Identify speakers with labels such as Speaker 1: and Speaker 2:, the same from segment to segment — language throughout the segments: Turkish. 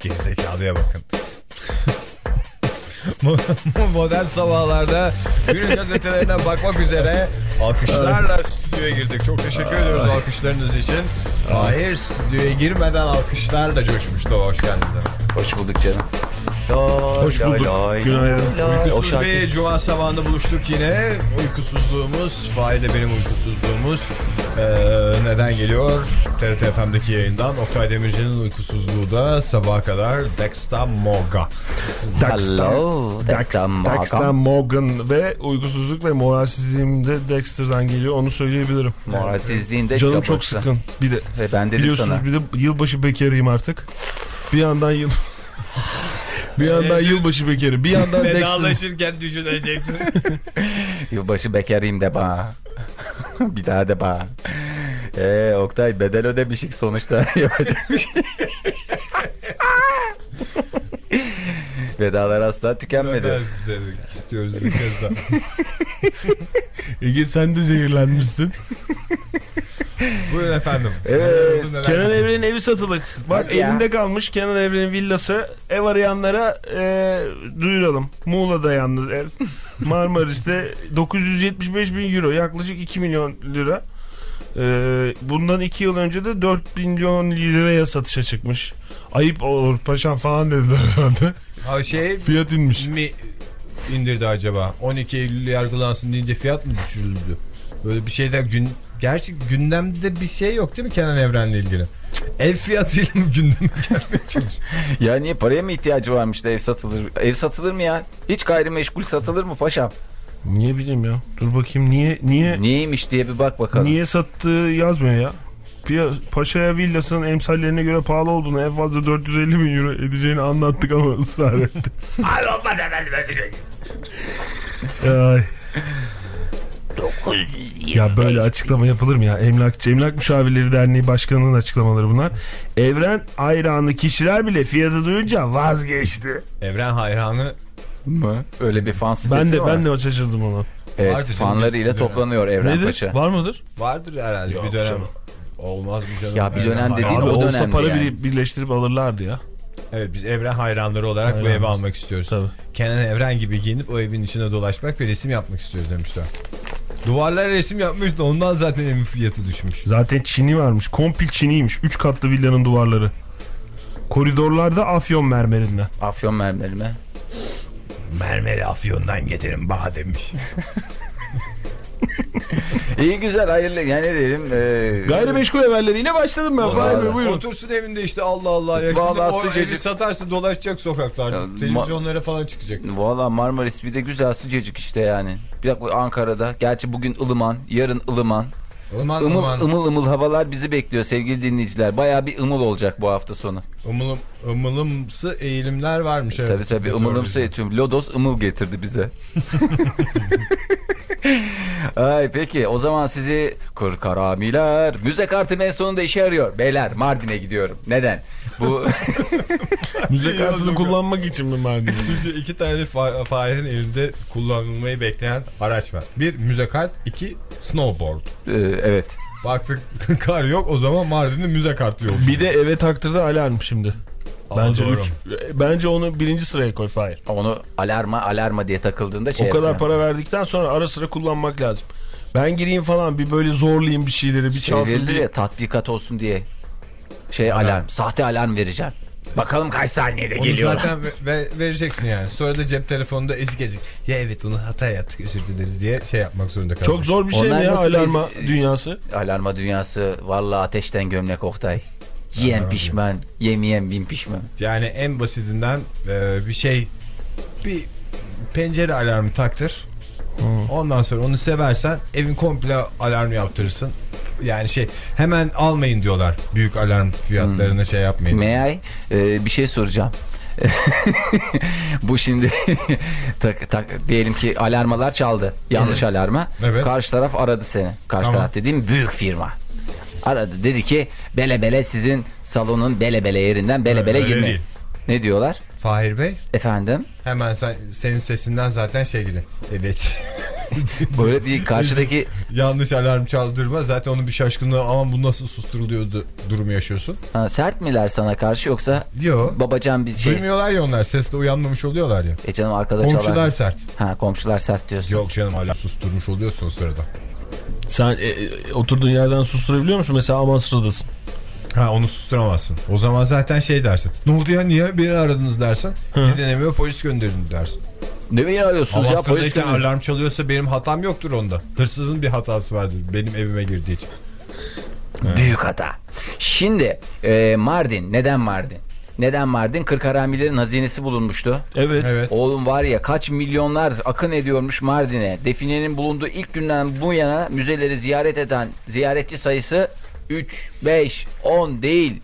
Speaker 1: Gerizekalıya bakın. modern sabahlarda günün gazetelerine bakmak üzere alkışlarla stüdyoya girdik. Çok teşekkür ediyoruz alkışlarınız için. Hayır stüdyoya girmeden alkışlarla coşmuştu. Hoş geldiniz.
Speaker 2: Hoş bulduk canım.
Speaker 3: Hoş bulduk. Günaydın.
Speaker 1: Uykusuz bir cuma sabahında buluştuk yine. Uykusuzluğumuz, faile benim uykusuzluğumuz. Ee, neden geliyor? TRT FM'deki yayından Oktay Demirci'nin uykusuzluğu da sabaha kadar Dexta Moga.
Speaker 2: Hello. Dexter
Speaker 3: Dexter
Speaker 2: Morgan.
Speaker 3: Morgan ve uykusuzluk ve moralsizliğim de Dexter'dan geliyor onu söyleyebilirim.
Speaker 2: Moralsizliğinde
Speaker 3: Canım çok
Speaker 2: cabası.
Speaker 3: sıkın. Bir de
Speaker 2: ben dedim
Speaker 3: biliyorsunuz
Speaker 2: sana.
Speaker 3: bir de yılbaşı bekarıyım artık. Bir yandan yıl bir yandan yılbaşı bekarı, bir yandan Dexter.
Speaker 1: Vedalaşırken düşüneceksin.
Speaker 2: Yılbaşı bekarıyım de bana. bir daha de bana. Eee Oktay bedel ödemişik sonuçta yapacak bir şey. Vedalar asla tükenmedi.
Speaker 1: istiyoruz bir kez daha.
Speaker 3: Ege sen de zehirlenmişsin.
Speaker 1: Buyurun efendim.
Speaker 2: Evet.
Speaker 3: Kenan Evren'in evi satılık. Bak
Speaker 2: ya.
Speaker 3: elinde kalmış Kenan Evren'in villası. Ev arayanlara e, duyuralım. Muğla'da yalnız ev. Marmaris'te 975 bin euro yaklaşık 2 milyon lira. E, bundan 2 yıl önce de 4 milyon liraya satışa çıkmış. Ayıp olur paşam falan dediler herhalde.
Speaker 1: Ha şey
Speaker 3: Fiyat inmiş.
Speaker 1: mi indirdi acaba? 12 Eylül yargılansın deyince fiyat mı düşürüldü? Böyle bir şeyler gün gerçi gündemde bir şey yok değil mi Kenan Evren'le ilgili? Ev fiyatıyla mı gündeme gelmeye çalışıyor?
Speaker 2: Ya niye paraya mı ihtiyacı varmış da ev satılır? Ev satılır mı ya? Hiç gayrimeşgul satılır mı paşam?
Speaker 3: Niye bileyim ya. Dur bakayım niye niye
Speaker 2: Niyeymiş diye bir bak bakalım.
Speaker 3: Niye sattığı yazmıyor ya. Paşa'ya villasının emsallerine göre pahalı olduğunu en fazla 450 bin euro edeceğini anlattık ama ısrar etti. Ay. Ya böyle açıklama yapılır mı ya? Emlakçı Emlak Müşavirleri Derneği Başkanı'nın açıklamaları bunlar. Evren hayranı kişiler bile fiyatı duyunca vazgeçti.
Speaker 1: Evren hayranı
Speaker 2: mı? Öyle bir fan sitesi
Speaker 3: Ben de
Speaker 2: var.
Speaker 3: ben de şaşırdım ona.
Speaker 2: Evet
Speaker 1: Vardır
Speaker 2: fanlarıyla toplanıyor Evren
Speaker 3: Nedir?
Speaker 2: Paşa.
Speaker 3: Var mıdır?
Speaker 1: vardır herhalde
Speaker 3: Yok
Speaker 1: bir dönem.
Speaker 3: canım.
Speaker 1: Olmaz mı canım?
Speaker 2: Ya bir dönem dediğin
Speaker 3: Abi
Speaker 2: o
Speaker 3: olsa
Speaker 2: dönemdi
Speaker 3: para
Speaker 2: yani.
Speaker 3: bir- birleştirip alırlardı ya.
Speaker 1: Evet biz Evren hayranları olarak bu
Speaker 3: Hayranız.
Speaker 1: evi almak istiyoruz.
Speaker 3: Tabii.
Speaker 1: Kenan Evren gibi giyinip o evin içine dolaşmak ve resim yapmak istiyoruz demişler. Duvarlara resim yapmış da ondan zaten evin fiyatı düşmüş.
Speaker 3: Zaten çini varmış. Kompil çiniymiş. 3 katlı villanın duvarları. Koridorlarda afyon mermerinden.
Speaker 2: Afyon mermeri mi?
Speaker 1: Mermeri Afyon'dan getirin bana demiş.
Speaker 2: İyi güzel hayırlı yani ne diyelim. E,
Speaker 3: Gayrimeşgul evelleriyle başladım ben. Fahir buyurun.
Speaker 1: Otursun evinde işte Allah Allah. Ya
Speaker 2: Vallahi
Speaker 1: Şimdi o
Speaker 2: sıcacık.
Speaker 1: evi satarsa dolaşacak sokaklarda.
Speaker 2: Ya,
Speaker 1: Televizyonlara falan çıkacak.
Speaker 2: Valla Marmaris bir de güzel sıcacık işte yani. Bir dakika Ankara'da. Gerçi bugün ılıman, yarın ılıman.
Speaker 1: Iman
Speaker 2: Imıl
Speaker 1: ıman.
Speaker 2: ımıl ımıl havalar bizi bekliyor sevgili dinleyiciler. Baya bir ımıl olacak bu hafta sonu.
Speaker 1: Imılım, ımılımsı eğilimler varmış. Evet.
Speaker 2: Tabii tabii ımılımsı eğitim. Lodos ımıl getirdi bize. Ay peki o zaman sizi kır karamiler. Müze kartım en sonunda işe yarıyor. Beyler Mardin'e gidiyorum. Neden? Bu
Speaker 3: Müze kartını kullanmak için mi Mardin'e?
Speaker 1: Çünkü iki tane fa Fahir'in elinde kullanılmayı bekleyen araç var. Bir müze kart, iki snowboard.
Speaker 2: Ee, evet.
Speaker 1: Baktık kar yok o zaman Mardin'in müze kartı yok.
Speaker 3: Bir de eve taktırdı alarm şimdi. Bence
Speaker 1: doğru.
Speaker 3: üç, bence onu birinci sıraya koy Fahir.
Speaker 2: Onu alarma alarma diye takıldığında şey
Speaker 3: o kadar
Speaker 2: yapacağım.
Speaker 3: para verdikten sonra ara sıra kullanmak lazım. Ben gireyim falan bir böyle zorlayayım bir şeyleri bir
Speaker 2: şey
Speaker 3: çalsın diye.
Speaker 2: ya tatbikat olsun diye. Şey alarm. Sahte alarm vereceğim. Bakalım kaç saniyede
Speaker 1: Onu
Speaker 2: geliyor.
Speaker 1: zaten ve- ve- vereceksin yani. Sonra da cep telefonunda ezik ezik. Ya evet onu hata yaptık özür dileriz diye şey yapmak zorunda kalacak.
Speaker 3: Çok zor bir şey
Speaker 2: Onlar
Speaker 3: mi ya alarma
Speaker 2: biz-
Speaker 3: dünyası?
Speaker 2: Alarma dünyası vallahi ateşten gömlek Oktay. Yiyen pişman, yemeyen bin pişman.
Speaker 1: Yani en basitinden e, bir şey bir pencere alarmı taktır. Ondan sonra onu seversen evin komple alarm yaptırırsın. Yani şey hemen almayın diyorlar büyük alarm fiyatlarını şey yapmayın.
Speaker 2: May I? Ee, bir şey soracağım. Bu şimdi tak, tak, diyelim ki alarmalar çaldı. Yanlış alarma.
Speaker 1: Evet.
Speaker 2: Karşı taraf aradı seni. Karşı
Speaker 1: Tamam.
Speaker 2: taraf dediğim büyük firma. Aradı dedi ki bele bele sizin salonun bele bele yerinden bele bele girmeyin.
Speaker 1: değil.
Speaker 2: Ne diyorlar?
Speaker 1: Fahir Bey
Speaker 2: Efendim?
Speaker 1: hemen sen, senin sesinden zaten şey gibi. Evet.
Speaker 2: Böyle bir karşıdaki
Speaker 1: Yanlış alarm çaldırma zaten onun bir şaşkınlığı ama bu nasıl susturuluyordu durumu yaşıyorsun.
Speaker 2: Ha, sert miler sana karşı yoksa
Speaker 1: Yok.
Speaker 2: babacan bir şey?
Speaker 1: Duymuyorlar ya onlar sesle uyanmamış oluyorlar ya.
Speaker 2: E canım arkada
Speaker 1: Komşular
Speaker 2: çalar.
Speaker 1: sert.
Speaker 2: Ha komşular sert diyorsun.
Speaker 1: Yok canım hala susturmuş oluyorsun o sırada.
Speaker 3: Sen e, e, oturduğun yerden susturabiliyor musun? Mesela Amasra'dasın.
Speaker 1: Ha onu susturamazsın. O zaman zaten şey dersin. Ne oldu ya niye beni aradınız dersin. Bir denemiyor polis gönderin dersin.
Speaker 2: Ne beni arıyorsunuz
Speaker 1: Ama
Speaker 2: ya polis geliyor.
Speaker 1: alarm çalıyorsa benim hatam yoktur onda. Hırsızın bir hatası vardır benim evime girdiği için.
Speaker 2: Büyük hata. Şimdi e, Mardin. Neden Mardin? Neden Mardin? Kırk haramilerin hazinesi bulunmuştu.
Speaker 3: Evet.
Speaker 1: Evet.
Speaker 2: Oğlum var ya kaç milyonlar akın ediyormuş Mardin'e. Definenin bulunduğu ilk günden bu yana müzeleri ziyaret eden ziyaretçi sayısı 3, 5, 10 değil.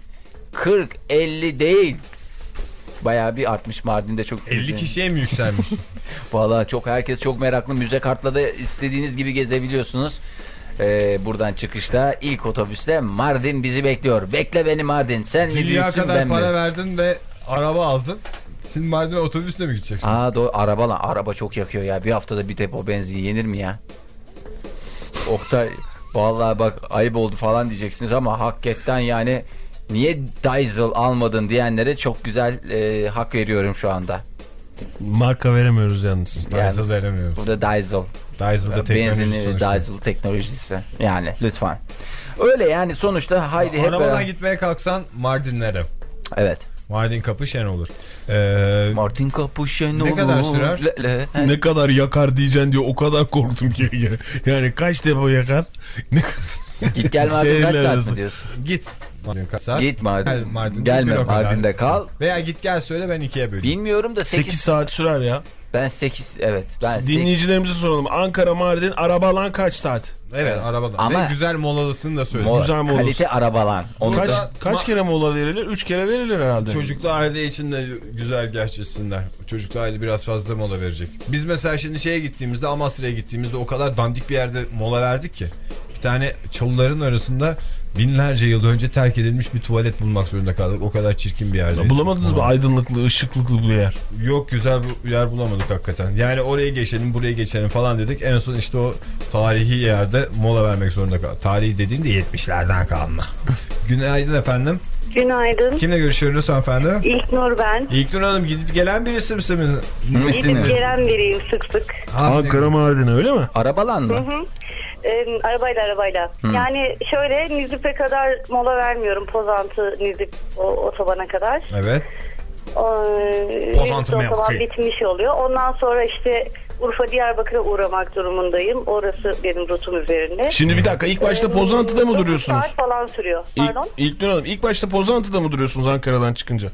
Speaker 2: 40, 50 değil. Bayağı bir artmış Mardin'de çok.
Speaker 1: 50 kişiye mi yükselmiş?
Speaker 2: Valla çok herkes çok meraklı. Müze kartla da istediğiniz gibi gezebiliyorsunuz. Ee, buradan çıkışta ilk otobüste Mardin bizi bekliyor. Bekle beni Mardin. Sen mi
Speaker 1: Dünya
Speaker 2: büyüksün
Speaker 1: kadar
Speaker 2: ben
Speaker 1: para
Speaker 2: mi?
Speaker 1: verdin ve araba aldın. Şimdi Mardin'e otobüsle mi gideceksin?
Speaker 2: Aa doğru araba lan. Araba çok yakıyor ya. Bir haftada bir depo benzin yenir mi ya? Oktay vallahi bak ayıp oldu falan diyeceksiniz ama hakikaten yani niye diesel almadın diyenlere çok güzel e, hak veriyorum şu anda.
Speaker 3: Marka veremiyoruz yalnız.
Speaker 1: Diesel
Speaker 2: Yalnız
Speaker 1: veremiyoruz.
Speaker 2: Burada diesel.
Speaker 1: Diesel'da teknoloji
Speaker 2: Benzinli diesel teknolojisi. Yani lütfen. Öyle yani sonuçta haydi hep
Speaker 1: Arabadan
Speaker 2: beraber-
Speaker 1: gitmeye kalksan Mardinlere.
Speaker 2: Evet.
Speaker 1: Mardin kapı şen olur. Ee,
Speaker 2: Martin Kapuşen
Speaker 1: Ne kadar sürer?
Speaker 3: Ne kadar yakar diyeceksin diye o kadar korktum ki. Yani kaç depo yakar? Ne
Speaker 2: Git gel Mardin kaç saat mi diyorsun?
Speaker 1: git. Mardin?
Speaker 2: Git Mardin.
Speaker 1: Gel Mardin'de
Speaker 2: Gelme. Mardin'de kal.
Speaker 1: Veya git gel söyle ben ikiye böleyim.
Speaker 2: Bilmiyorum da 8,
Speaker 3: 8 saat sürer ya.
Speaker 2: Ben 8 evet. Ben 8.
Speaker 3: Dinleyicilerimize soralım. Ankara Mardin araba lan kaç saat?
Speaker 1: Evet arabada.
Speaker 2: Ama-
Speaker 1: Ve güzel molalısını da söyle.
Speaker 2: Mo-
Speaker 3: Güzel olursun?
Speaker 2: kalite arabalan. Onu
Speaker 3: Kaç,
Speaker 2: da
Speaker 3: kaç kere mola verilir? 3 kere verilir herhalde.
Speaker 1: Çocuklu aile için de güzel geçsinler. Çocuklu aile biraz fazla mola verecek. Biz mesela şimdi şeye gittiğimizde Amasra'ya gittiğimizde o kadar dandik bir yerde mola verdik ki. Bir tane çalıların arasında binlerce yıl önce terk edilmiş bir tuvalet bulmak zorunda kaldık. O kadar çirkin bir yerde.
Speaker 3: Bulamadınız mı aydınlıklı, ışıklıklı bir yer?
Speaker 1: Yok güzel bir yer bulamadık hakikaten. Yani oraya geçelim buraya geçelim falan dedik. En son işte o tarihi yerde mola vermek zorunda kaldık. Tarihi dediğim de 70'lerden kalma. Günaydın efendim.
Speaker 4: Günaydın.
Speaker 1: Kimle görüşüyoruz hanımefendi?
Speaker 4: İlknur ben.
Speaker 1: İlknur Hanım gidip gelen birisi misiniz?
Speaker 4: Gidip gelen biriyim sık sık.
Speaker 3: Ankara Mardin öyle mi?
Speaker 2: Arabalan mı?
Speaker 4: Ee, arabayla arabayla. Yani şöyle Nizip'e kadar mola vermiyorum. Pozantı Nizip o, otobana kadar.
Speaker 1: Evet.
Speaker 4: Ee,
Speaker 1: Pozantı
Speaker 4: otoban
Speaker 1: mevki.
Speaker 4: bitmiş oluyor. Ondan sonra işte Urfa Diyarbakır'a uğramak durumundayım. Orası benim rutum üzerinde.
Speaker 3: Şimdi bir dakika ilk başta
Speaker 4: Ee,
Speaker 3: Pozantı'da mı duruyorsunuz?
Speaker 4: saat falan sürüyor.
Speaker 3: İlk,
Speaker 4: Pardon?
Speaker 3: ilk Hanım ilk başta Pozantı'da mı duruyorsunuz Ankara'dan çıkınca?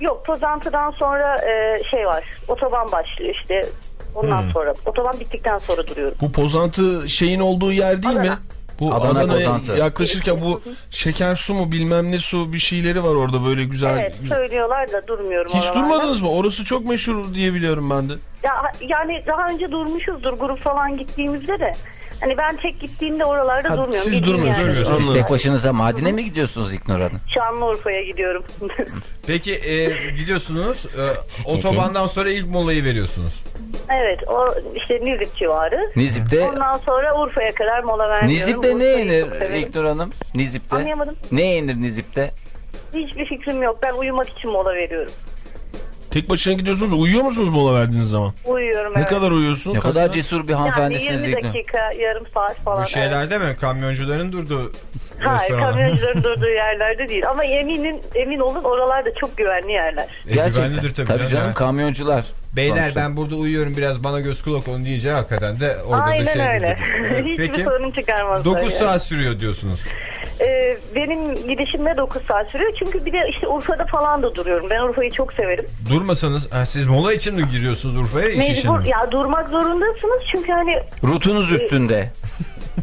Speaker 4: Yok Pozantı'dan sonra e, şey var. Otoban başlıyor işte. Ondan
Speaker 1: Hmm.
Speaker 4: sonra. Otoban bittikten sonra duruyorum.
Speaker 3: Bu Pozantı şeyin olduğu yer değil mi?
Speaker 4: Adana.
Speaker 3: Bu
Speaker 2: Adana
Speaker 3: Adana'ya
Speaker 2: Pozantı.
Speaker 3: yaklaşırken bu şeker su mu bilmem ne su bir şeyleri var orada böyle güzel.
Speaker 4: Evet
Speaker 3: güzel.
Speaker 4: söylüyorlar da durmuyorum
Speaker 3: Hiç
Speaker 4: oralarda.
Speaker 3: durmadınız mı? Orası çok meşhur diye biliyorum ben de.
Speaker 4: Ya, yani daha önce durmuşuzdur grup falan gittiğimizde de. Hani ben tek gittiğimde oralarda
Speaker 3: Ha,
Speaker 4: durmuyorum.
Speaker 3: siz durmuyorsunuz,
Speaker 4: yerde.
Speaker 2: Siz tek başınıza Mardin'e mi gidiyorsunuz İknur Hanım?
Speaker 4: Şanlıurfa'ya gidiyorum.
Speaker 1: Peki e, gidiyorsunuz. E, otobandan sonra ilk molayı veriyorsunuz.
Speaker 4: Evet o işte Nizip civarı.
Speaker 2: Nizip'te
Speaker 4: Ondan sonra Urfa'ya kadar mola vermiyorum.
Speaker 2: Nizip'te ne yenir. İknur Hanım? Nizip'te.
Speaker 4: Anlayamadım.
Speaker 2: Ne yenir Nizip'te?
Speaker 4: Hiçbir fikrim yok. Ben uyumak için mola veriyorum.
Speaker 3: Tek başına gidiyorsunuz. Uyuyor musunuz mola verdiğiniz zaman?
Speaker 4: Uyuyorum
Speaker 3: Ne
Speaker 4: evet.
Speaker 3: kadar uyuyorsun?
Speaker 2: Ne
Speaker 3: Kaç
Speaker 2: kadar
Speaker 3: saat?
Speaker 2: cesur bir
Speaker 4: Yani
Speaker 2: hanımefendisiniz
Speaker 4: 20
Speaker 2: İknur.
Speaker 4: dakika, yarım saat falan.
Speaker 1: Bu
Speaker 4: evet.
Speaker 1: şeylerde mi? Kamyoncuların durduğu
Speaker 4: Hayır
Speaker 1: restoranlar.
Speaker 4: kamyoncuların durduğu yerlerde değil. Ama eminim emin olun oralarda çok güvenli yerler.
Speaker 1: E, güvenlidir tabii.
Speaker 2: tabii canım
Speaker 1: yani.
Speaker 2: kamyoncular.
Speaker 1: Beyler ben burada uyuyorum biraz bana göz kulak olun deyince hakikaten de orada
Speaker 4: Aynen
Speaker 1: da şey
Speaker 4: öyle. Hiçbir
Speaker 1: Peki
Speaker 4: sorun çıkarmazlar.
Speaker 1: 9
Speaker 4: yani.
Speaker 1: saat sürüyor diyorsunuz.
Speaker 4: Ee, benim gidişim de 9 saat sürüyor. Çünkü bir de işte Urfa'da falan da duruyorum. Ben Urfa'yı çok severim.
Speaker 1: Durmasanız ha, siz mola için mi giriyorsunuz Urfa'ya iş için mi?
Speaker 4: ya durmak zorundasınız. Çünkü hani
Speaker 2: Rutunuz üstünde.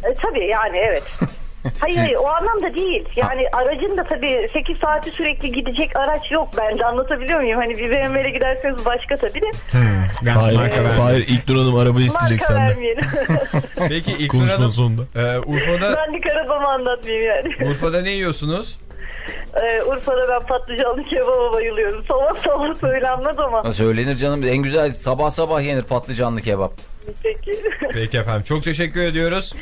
Speaker 4: e, tabii yani evet. Hayır hayır o anlamda değil. Yani aracın da tabii 8 saati sürekli gidecek araç yok. Ben de anlatabiliyor muyum? Hani bir BMW'le giderseniz başka tabii de.
Speaker 3: Hayır,
Speaker 1: marka vermeyelim.
Speaker 3: Hayır ilk Hanım araba isteyecek
Speaker 4: Marka
Speaker 3: senden.
Speaker 1: Peki İlknur Hanım
Speaker 3: sonunda.
Speaker 1: e, Urfa'da,
Speaker 4: ben de arabamı anlatmayayım yani.
Speaker 1: Urfa'da ne yiyorsunuz?
Speaker 4: Ee, Urfa'da ben patlıcanlı kebaba bayılıyorum. Sabah sabah söylenmez ama.
Speaker 2: Söylenir canım en güzel sabah sabah yenir patlıcanlı kebap.
Speaker 4: Peki.
Speaker 1: Peki efendim çok teşekkür ediyoruz.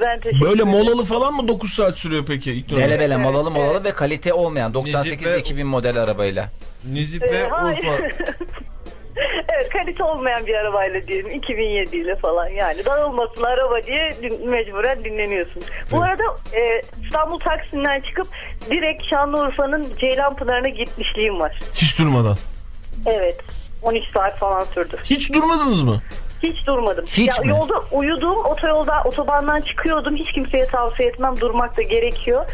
Speaker 4: ben teşekkür
Speaker 3: Böyle
Speaker 4: ederim.
Speaker 3: molalı falan mı 9 saat sürüyor peki ilk?
Speaker 2: Bele bele molalı molalı ve kalite olmayan
Speaker 1: Necip
Speaker 2: 98-2000 model arabayla.
Speaker 1: Nizip
Speaker 4: Ee,
Speaker 1: ve
Speaker 4: hayır.
Speaker 1: Urfa.
Speaker 4: evet kalite olmayan bir arabayla diyelim 2007 ile falan yani dağılmasın araba diye din- mecburen dinleniyorsun. Bu arada e, İstanbul Taksim'den çıkıp direkt Şanlıurfa'nın Ceylanpınarı'na gitmişliğim var.
Speaker 3: Hiç durmadan.
Speaker 4: Evet 13 saat falan sürdü.
Speaker 3: Hiç durmadınız mı?
Speaker 4: Hiç durmadım.
Speaker 2: Hiç
Speaker 4: ya,
Speaker 2: mi?
Speaker 4: Yolda uyudum otoyolda otobandan çıkıyordum hiç kimseye tavsiye etmem durmak da gerekiyor.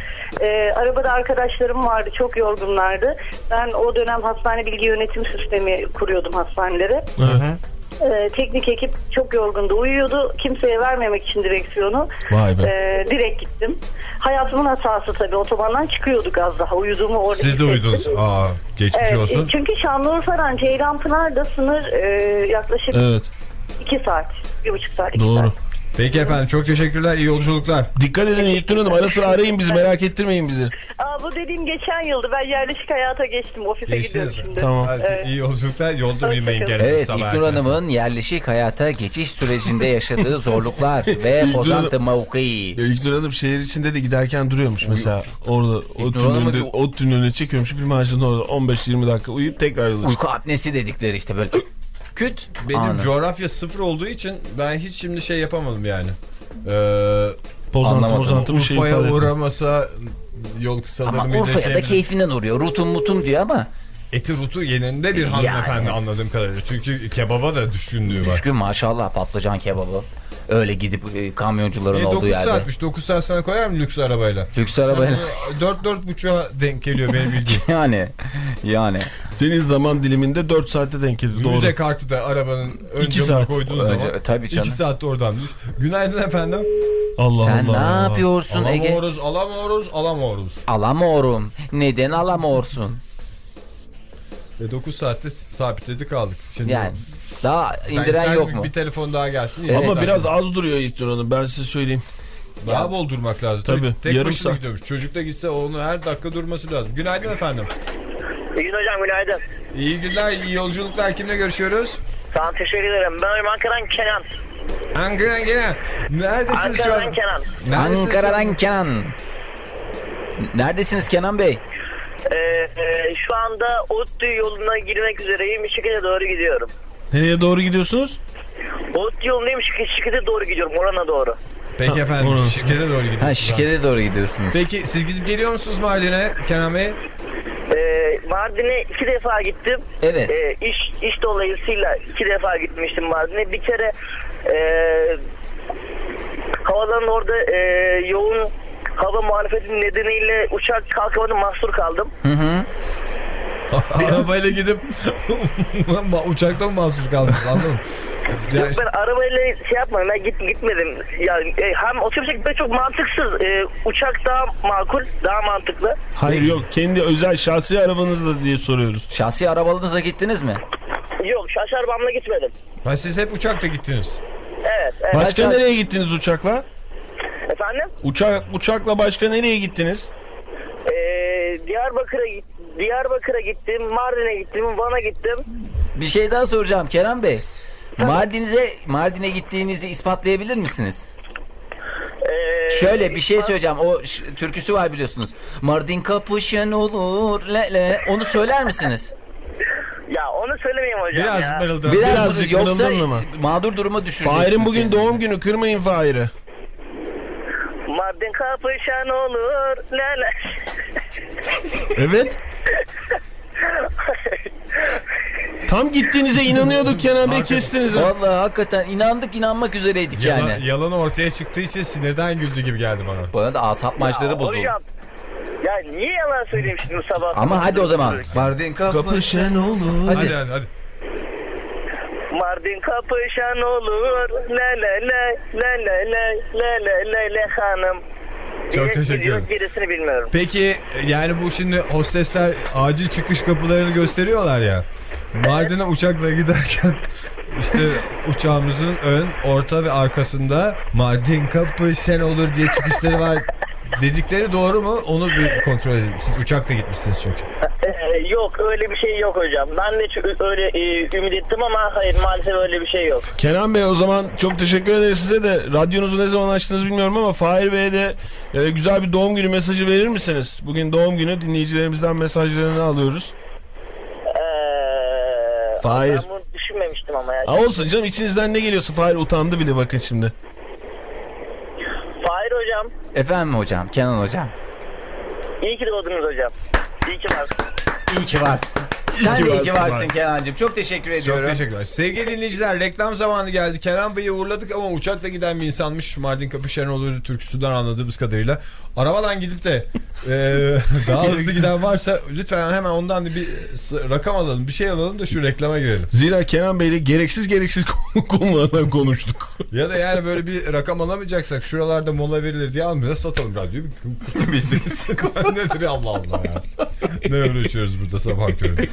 Speaker 4: Ee, arabada arkadaşlarım vardı çok yorgunlardı. Ben o dönem hastane bilgi yönetim sistemi kuruyordum hastanelere.
Speaker 3: Evet.
Speaker 4: Ee, teknik ekip çok yorgundu uyuyordu. Kimseye vermemek için direksiyonu
Speaker 3: Vay be.
Speaker 4: ee, direkt gittim. Hayatımın hatası tabii otobandan çıkıyorduk az daha uyuduğumu orada
Speaker 1: Siz de
Speaker 4: hissettim.
Speaker 1: uyudunuz. Aa, geçmiş
Speaker 4: Evet,
Speaker 1: olsun.
Speaker 4: çünkü Şanlıurfa'dan Ceylanpınar'da sınır ee, yaklaşık
Speaker 3: Evet
Speaker 4: 2 saat, bir buçuk saat, iki
Speaker 3: doğru.
Speaker 4: saat.
Speaker 1: Peki efendim çok teşekkürler. iyi yolculuklar.
Speaker 3: Dikkat edin ilk Hanım ara sıra arayın bizi merak ettirmeyin bizi.
Speaker 4: Aa, bu dediğim geçen yıldı. Ben yerleşik hayata geçtim. Ofise
Speaker 1: Geçtiniz
Speaker 4: gidiyorum
Speaker 1: mi?
Speaker 4: şimdi.
Speaker 3: Tamam.
Speaker 1: Hadi
Speaker 4: Evet.
Speaker 1: iyi yolculuklar. Yolda uyumayın gene.
Speaker 2: Evet
Speaker 1: sabah
Speaker 2: İlknur. Hanım'ın yerleşik hayata geçiş sürecinde yaşadığı zorluklar ve
Speaker 3: İlknur
Speaker 2: pozantı mevkii.
Speaker 3: İlk Hanım şehir içinde de giderken duruyormuş mesela. Orada o
Speaker 2: İlknur Hanım'ın
Speaker 3: tünelde,
Speaker 2: bir-
Speaker 3: o çekiyormuş bir maaşın orada 15-20 dakika uyuyup tekrar yola
Speaker 2: Uyku apnesi dedikleri işte böyle küt
Speaker 1: Benim
Speaker 2: anı.
Speaker 1: coğrafya sıfır olduğu için ben hiç şimdi şey yapamadım yani. Ee,
Speaker 3: Pozantı bir şey ifade
Speaker 1: Urfa'ya uğramasa yol kısalır
Speaker 2: Ama
Speaker 1: mıydı?
Speaker 2: Urfa'ya
Speaker 1: şey
Speaker 2: da
Speaker 1: mi?
Speaker 2: keyfinden uğruyor. Rutum mutum diyor ama
Speaker 1: Eti rutu yeninde bir hanımefendi anladığım kadarıyla. Çünkü kebaba da düşkünlüğü var.
Speaker 2: düşkün maşallah patlıcan kebabı. Öyle gidip e, kamyoncuların
Speaker 1: E,
Speaker 2: olduğu
Speaker 1: 9
Speaker 2: yerde.
Speaker 1: saatmiş. 9 saat sana koyar mı lüks arabayla?
Speaker 2: Lüks arabayla.
Speaker 1: 4 buçuğa denk geliyor benim bildiğim.
Speaker 2: Yani yani
Speaker 3: Senin zaman diliminde 4 saate denk geliyor. Doğru.
Speaker 1: Müze kartı da arabanın ön
Speaker 3: İki
Speaker 1: camına
Speaker 3: saat.
Speaker 1: koyduğun
Speaker 2: Önce-
Speaker 1: zaman
Speaker 2: tabii canım.
Speaker 1: 2 saatte oradan düş. Günaydın efendim.
Speaker 3: Allah
Speaker 2: sen
Speaker 3: Allah.
Speaker 2: ne yapıyorsun Ege?
Speaker 1: Alamıyoruz, alamıyoruz, alamıyoruz.
Speaker 2: Alamıyorum. Neden alamıyorsun?
Speaker 1: Ve 9 saatte sabitledik kaldık. Şimdi
Speaker 2: Yani daha indiren yok mu?
Speaker 1: Bir telefon daha gelsin.
Speaker 2: Evet.
Speaker 3: Ama biraz az duruyor ilk Hanım ben size söyleyeyim.
Speaker 1: Daha bol durmak lazım.
Speaker 3: Tabii,
Speaker 1: Tabii. Tek
Speaker 3: yarım
Speaker 1: başına
Speaker 3: saat.
Speaker 1: gidiyormuş. Çocuk da gitse onu her dakika durması lazım. Günaydın efendim.
Speaker 5: İyi gün hocam günaydın.
Speaker 1: İyi günler, iyi yolculuklar. Kimle görüşüyoruz?
Speaker 5: Sağ olun teşekkür ederim. Ben Ankara'dan Kenan.
Speaker 1: Ankara'dan gene. Neredesiniz şu an?
Speaker 5: Ankara'dan Kenan.
Speaker 1: Neredesiniz şu an?
Speaker 2: Ankara'dan Kenan. Neredesiniz Kenan Bey?
Speaker 5: Ee, e, şu anda ODTÜ yoluna girmek üzereyim. Şirkete doğru gidiyorum.
Speaker 3: Nereye doğru gidiyorsunuz?
Speaker 5: ODTÜ yolundayım şirket, şirkete doğru gidiyorum. Orana doğru.
Speaker 1: Peki efendim
Speaker 3: Orası.
Speaker 1: şirkete doğru gidiyorsunuz.
Speaker 2: Ha şirkete doğru gidiyorsunuz.
Speaker 1: Peki siz gidip geliyor musunuz Mardin'e Kenan Bey?
Speaker 5: Ee, Mardin'e iki defa gittim.
Speaker 2: Evet.
Speaker 5: Ee, iş, iş dolayısıyla iki defa gitmiştim Mardin'e. Bir kere e, havadan orada e, yoğun hava muhalefeti nedeniyle uçak kalkamadı mahsur kaldım.
Speaker 2: Hı hı.
Speaker 1: Arabayla gidip uçaktan mahsus kaldınız anladım. İşte-
Speaker 5: Ben arabayla şey yapmadım. Ben git, gitmedim. Yani e, hem otobüse gitmek çok mantıksız. E, uçak daha makul, daha mantıklı.
Speaker 3: Hayır yok kendi özel şahsi arabanızla diye soruyoruz.
Speaker 2: Şahsi arabanıza gittiniz mi?
Speaker 5: Yok şaş arabamla gitmedim.
Speaker 1: Ha, siz hep uçakla gittiniz.
Speaker 5: Evet. evet.
Speaker 3: Başka
Speaker 2: saat-
Speaker 3: nereye gittiniz uçakla?
Speaker 5: Efendim?
Speaker 3: Uçak uçakla başka nereye gittiniz?
Speaker 5: E, Diyarbakır'a git- Diyarbakır'a gittim, Mardin'e gittim, Van'a gittim.
Speaker 2: Bir şey daha soracağım Kenan Bey. Mardin'e Mardin'e gittiğinizi ispatlayabilir misiniz?
Speaker 5: E,
Speaker 2: Şöyle bir şey söyleyeceğim. O türküsü var biliyorsunuz. Mardin kapışan olur le le. Onu söyler misiniz?
Speaker 5: Ya onu söylemeyeyim hocam
Speaker 1: Biraz
Speaker 5: ya.
Speaker 2: Biraz
Speaker 3: Birazcık
Speaker 2: yoksa
Speaker 3: mı?
Speaker 2: mağdur duruma düşüreceksiniz.
Speaker 3: Fahir'in bugün
Speaker 2: kendinizi.
Speaker 3: doğum günü kırmayın Fahir'i.
Speaker 5: Mardin kapışan olur. La la.
Speaker 3: Evet. Tam gittiğinize inanıyorduk Kenan Bey kestiniz. ha.
Speaker 2: Vallahi hakikaten inandık inanmak üzereydik
Speaker 1: Yalan,
Speaker 2: yani.
Speaker 1: yalanı ortaya çıktığı için sinirden güldü gibi geldi bana.
Speaker 2: Bana da asap maçları bozuldu.
Speaker 5: Hocam ya niye yalan söyleyeyim şimdi bu sabah?
Speaker 2: Ama hadi o zaman.
Speaker 6: Mardin kapı.
Speaker 3: Kapışan olur.
Speaker 2: Hadi.
Speaker 1: Hadi hadi hadi.
Speaker 5: Mardin kapışan olur. Le le le le le le le le le le hanım.
Speaker 1: Çok teşekkür ederim.
Speaker 5: Gerisini bilmiyorum.
Speaker 1: Peki yani bu şimdi hostesler acil çıkış kapılarını gösteriyorlar ya. Mardin'e uçakla giderken işte uçağımızın ön, orta ve arkasında Mardin kapı şen olur diye çıkışları var dedikleri doğru mu? Onu bir kontrol edin. Siz uçakla gitmişsiniz çünkü.
Speaker 5: Ee, yok öyle bir şey yok hocam. Ben de öyle e, ümit ettim ama hayır maalesef öyle bir şey yok.
Speaker 3: Kenan Bey o zaman çok teşekkür ederiz size de. Radyonuzu ne zaman açtınız bilmiyorum ama Fahir Bey'e de e, güzel bir doğum günü mesajı verir misiniz? Bugün doğum günü dinleyicilerimizden mesajlarını alıyoruz.
Speaker 5: Ee,
Speaker 3: Hayır.
Speaker 5: Ben bunu düşünmemiştim ama ya.
Speaker 3: Ha, olsun canım içinizden ne geliyorsa Fahir utandı bile bakın şimdi.
Speaker 5: Hocam.
Speaker 2: Efendim hocam, Kenan hocam.
Speaker 5: iyi ki doğdunuz hocam. İyi ki varsın.
Speaker 2: İyi ki varsın. Sen de iyi ki varsın Kenancığım. Çok teşekkür
Speaker 1: Çok
Speaker 2: ediyorum.
Speaker 1: teşekkürler. Sevgili dinleyiciler reklam zamanı geldi. Kenan Bey'i uğurladık ama uçakla giden bir insanmış. Mardin Kapı Şenol'u türküsünden anladığımız kadarıyla. Arabadan gidip de e, daha hızlı giden varsa lütfen hemen ondan da bir rakam alalım. Bir şey alalım da şu reklama girelim.
Speaker 3: Zira Kenan Bey'le gereksiz gereksiz konulardan konuştuk.
Speaker 1: Ya da yani böyle bir rakam alamayacaksak şuralarda mola verilir diye almıyor. Satalım radyoyu. Nedir Allah Allah ya. Ne uğraşıyoruz burada sabah körü.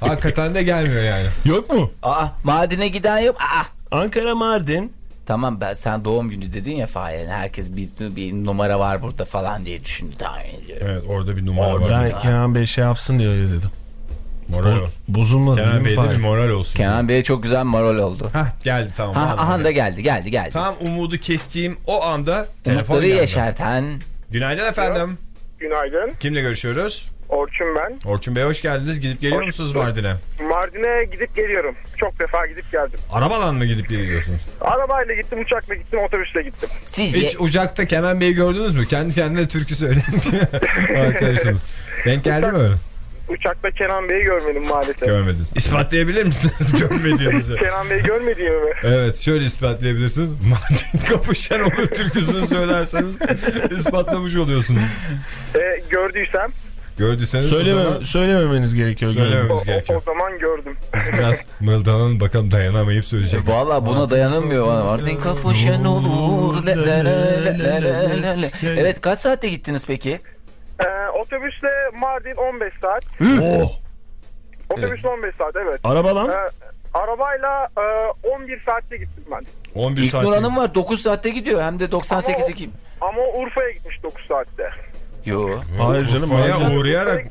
Speaker 1: Hakikaten de gelmiyor yani.
Speaker 3: Yok mu?
Speaker 2: Aa, Mardin'e giden yok. Aa.
Speaker 3: Ankara Mardin.
Speaker 2: Tamam ben sen doğum günü dedin ya Fahir'in. Herkes bir, bir numara var burada falan diye düşündü tahmin ediyorum.
Speaker 1: Evet orada bir numara var.
Speaker 3: Ben Kenan Bey şey yapsın diye öyle dedim.
Speaker 1: Moral olsun.
Speaker 3: Bozulmadı
Speaker 1: Kenan Bey'de bir moral olsun.
Speaker 2: Kenan Bey'e çok güzel moral oldu.
Speaker 1: Hah geldi tamam.
Speaker 2: Ha, aha da geldi geldi geldi.
Speaker 1: Tam umudu kestiğim o anda telefon
Speaker 2: Umutları
Speaker 1: geldi.
Speaker 2: yeşerten.
Speaker 1: Günaydın efendim.
Speaker 7: Günaydın.
Speaker 1: Kimle görüşüyoruz?
Speaker 7: Orçun ben.
Speaker 1: Orçun Bey hoş geldiniz. Gidip geliyor
Speaker 7: Hoş
Speaker 1: musunuz. Mardin'e?
Speaker 7: Mardin'e gidip geliyorum. Çok defa gidip geldim.
Speaker 1: Arabadan mı gidip geliyorsunuz?
Speaker 7: Arabayla gittim, uçakla gittim, otobüsle gittim.
Speaker 2: Sizce
Speaker 1: Hiç uçakta Kenan Bey'i gördünüz mü? Kendi kendine türkü söyledi arkadaşımız. Denk geldi mi öyle?
Speaker 7: Uçakta Kenan Bey'i görmedim maalesef.
Speaker 1: Görmediniz. İspatlayabilir misiniz görmediğinizi?
Speaker 7: Kenan Bey'i görmediğimi mi?
Speaker 1: Evet şöyle ispatlayabilirsiniz. Mardin kapışan olur türküsünü söylerseniz ispatlamış oluyorsunuz.
Speaker 7: E, gördüysem
Speaker 1: Gördüyseniz o
Speaker 3: Söyleme,
Speaker 1: zaman
Speaker 3: söylememeniz gerekiyor.
Speaker 1: Söylemem.
Speaker 7: o, o,
Speaker 1: gerekiyor.
Speaker 7: o zaman gördüm.
Speaker 1: biraz mırıldanın bakalım dayanamayıp söyleyecek.
Speaker 2: Valla buna dayanamıyor bana. Mardin kapışan olur. Evet kaç saatte gittiniz peki?
Speaker 7: E, otobüsle Mardin 15 saat.
Speaker 3: Oh.
Speaker 7: Otobüsle 15 saat evet.
Speaker 3: Arabadan?
Speaker 7: E, arabayla e, 11 saatte gittim ben.
Speaker 1: 11
Speaker 2: İlk
Speaker 1: saat.
Speaker 2: Nur Hanım var 9 saatte gidiyor. Hem de 98
Speaker 7: Ama o-
Speaker 2: Ekim.
Speaker 7: Ama o Urfa'ya gitmiş 9 saatte.
Speaker 2: Yo.
Speaker 3: Hayır canım.
Speaker 1: Urfa'ya uğrayarak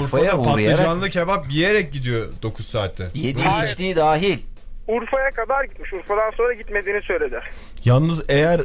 Speaker 7: Urfa'ya
Speaker 2: uğrayarak
Speaker 1: patlıcanlı kebap yiyerek gidiyor 9 saatte.
Speaker 2: yediği içtiği dahil.
Speaker 7: Urfa'ya kadar gitmiş. Urfa'dan sonra gitmediğini söyledi.
Speaker 3: Yalnız eğer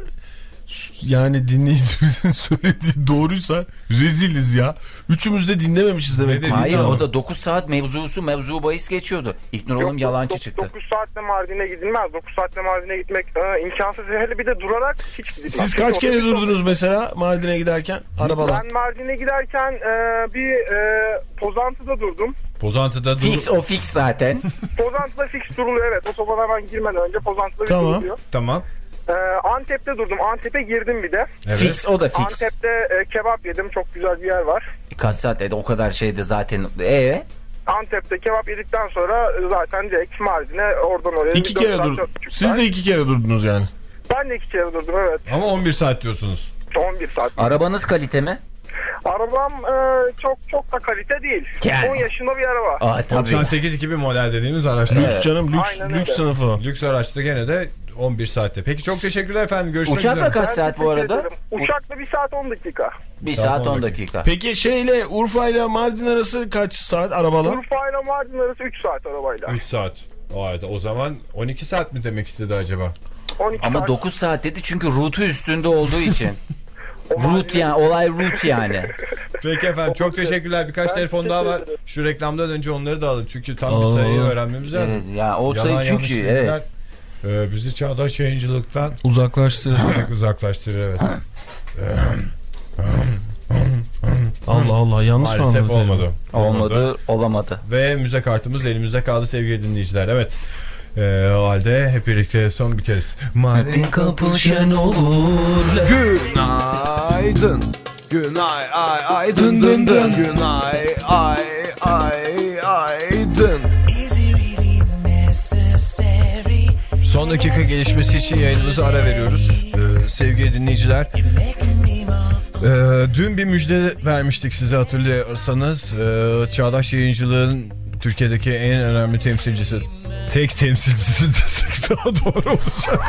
Speaker 3: yani dinleyicimizin söylediği doğruysa reziliz ya. Üçümüz de dinlememişiz demek.
Speaker 1: Ne
Speaker 3: ki.
Speaker 2: Hayır o da 9 saat mevzusu mevzu bahis geçiyordu. İlknur Hanım yalancı çıktı.
Speaker 7: 9 saatte Mardin'e gidilmez. 9 saatte Mardin'e gitmek e, imkansız. Hele bir de durarak hiç gidilmez.
Speaker 3: Siz kaç kere
Speaker 7: Otobüs-
Speaker 3: durdunuz mesela Mardin'e giderken arabadan?
Speaker 7: Ben Mardin'e giderken e, bir e, Pozantı'da durdum.
Speaker 1: Pozantı'da dur.
Speaker 2: Fix o fix zaten.
Speaker 7: Pozantı'da fix duruluyor evet. Otobana hemen girmeden önce Pozantı'da bir
Speaker 3: Tamam.
Speaker 7: duruluyor.
Speaker 1: Tamam.
Speaker 7: E, Antep'te durdum. Antep'e girdim bir de.
Speaker 1: Evet.
Speaker 2: Fix o da fix.
Speaker 7: Antep'te e, kebap yedim. Çok güzel bir yer var.
Speaker 2: Kaç saat dedi o kadar şeyde zaten. Ee
Speaker 7: Antep'te kebap yedikten sonra zaten direkt Mardin'e oradan oraya.
Speaker 3: İki kere
Speaker 7: saat,
Speaker 3: dur.
Speaker 7: dört buçuk
Speaker 3: Siz de iki kere durdunuz yani.
Speaker 7: Ben de iki kere durdum evet.
Speaker 1: Ama 11 saat diyorsunuz.
Speaker 7: 11 saat.
Speaker 2: arabanız kalite mi?
Speaker 7: Arabam e, çok çok da kalite değil.
Speaker 2: Yani.
Speaker 7: 10 yaşında bir araba.
Speaker 2: Aa tabii.
Speaker 1: 98-2000 model dediğimiz araçlar.
Speaker 3: Lüks canım lüks,
Speaker 7: Aynen
Speaker 3: lüks
Speaker 7: öyle.
Speaker 3: sınıfı.
Speaker 1: Lüks araçta gene de 11 saatte. Peki çok teşekkürler efendim. Görüşmek
Speaker 2: Uçakla
Speaker 1: üzere.
Speaker 2: kaç
Speaker 7: Ben
Speaker 2: saat bu arada?
Speaker 7: ederim. Uçakla 1 saat 10 dakika.
Speaker 2: 1
Speaker 1: Saat
Speaker 2: saat 10
Speaker 1: on
Speaker 2: dakika.
Speaker 3: Peki şeyle Urfa ile Mardin arası kaç saat arabalar?
Speaker 7: Urfa ile Mardin arası 3 saat arabayla.
Speaker 1: 3 saat. O ayda. O zaman 12 saat mi demek istedi acaba?
Speaker 7: 12
Speaker 2: Ama
Speaker 7: saat.
Speaker 2: 9 saat dedi çünkü rutu üstünde olduğu için. Root yani olay root yani.
Speaker 1: Peki efendim çok teşekkürler. Birkaç
Speaker 7: Ben
Speaker 1: telefon daha var. Şu reklamdan önce onları da alın. Çünkü tam bir
Speaker 3: Aa.
Speaker 1: sayıyı öğrenmemiz lazım.
Speaker 2: Evet, ya o sayı
Speaker 1: Yalan
Speaker 2: çünkü evet.
Speaker 1: E, bizi çağdaş yayıncılıktan
Speaker 3: Uzaklaştırır.
Speaker 1: uzaklaştırır evet.
Speaker 3: Allah Allah yanlış mı
Speaker 1: Maalesef
Speaker 3: anladım?
Speaker 1: olmadı.
Speaker 2: Olmadı, olamadı.
Speaker 1: Ve müze kartımız elimizde kaldı sevgili dinleyiciler. Evet. Ee, o halde hep birlikte son bir kez. Maden kapışan olur.
Speaker 8: Günaydın. Günay ay ay dın dın dın. Günay ay ay ay
Speaker 1: Son dakika gelişmesi için yayınımıza ara veriyoruz. Ee, sevgili dinleyiciler. Ee, dün bir müjde vermiştik size hatırlıyorsanız. Ee, Çağdaş Yayıncılığın Türkiye'deki en önemli temsilcisi tek temsilcisi desek daha doğru olacak.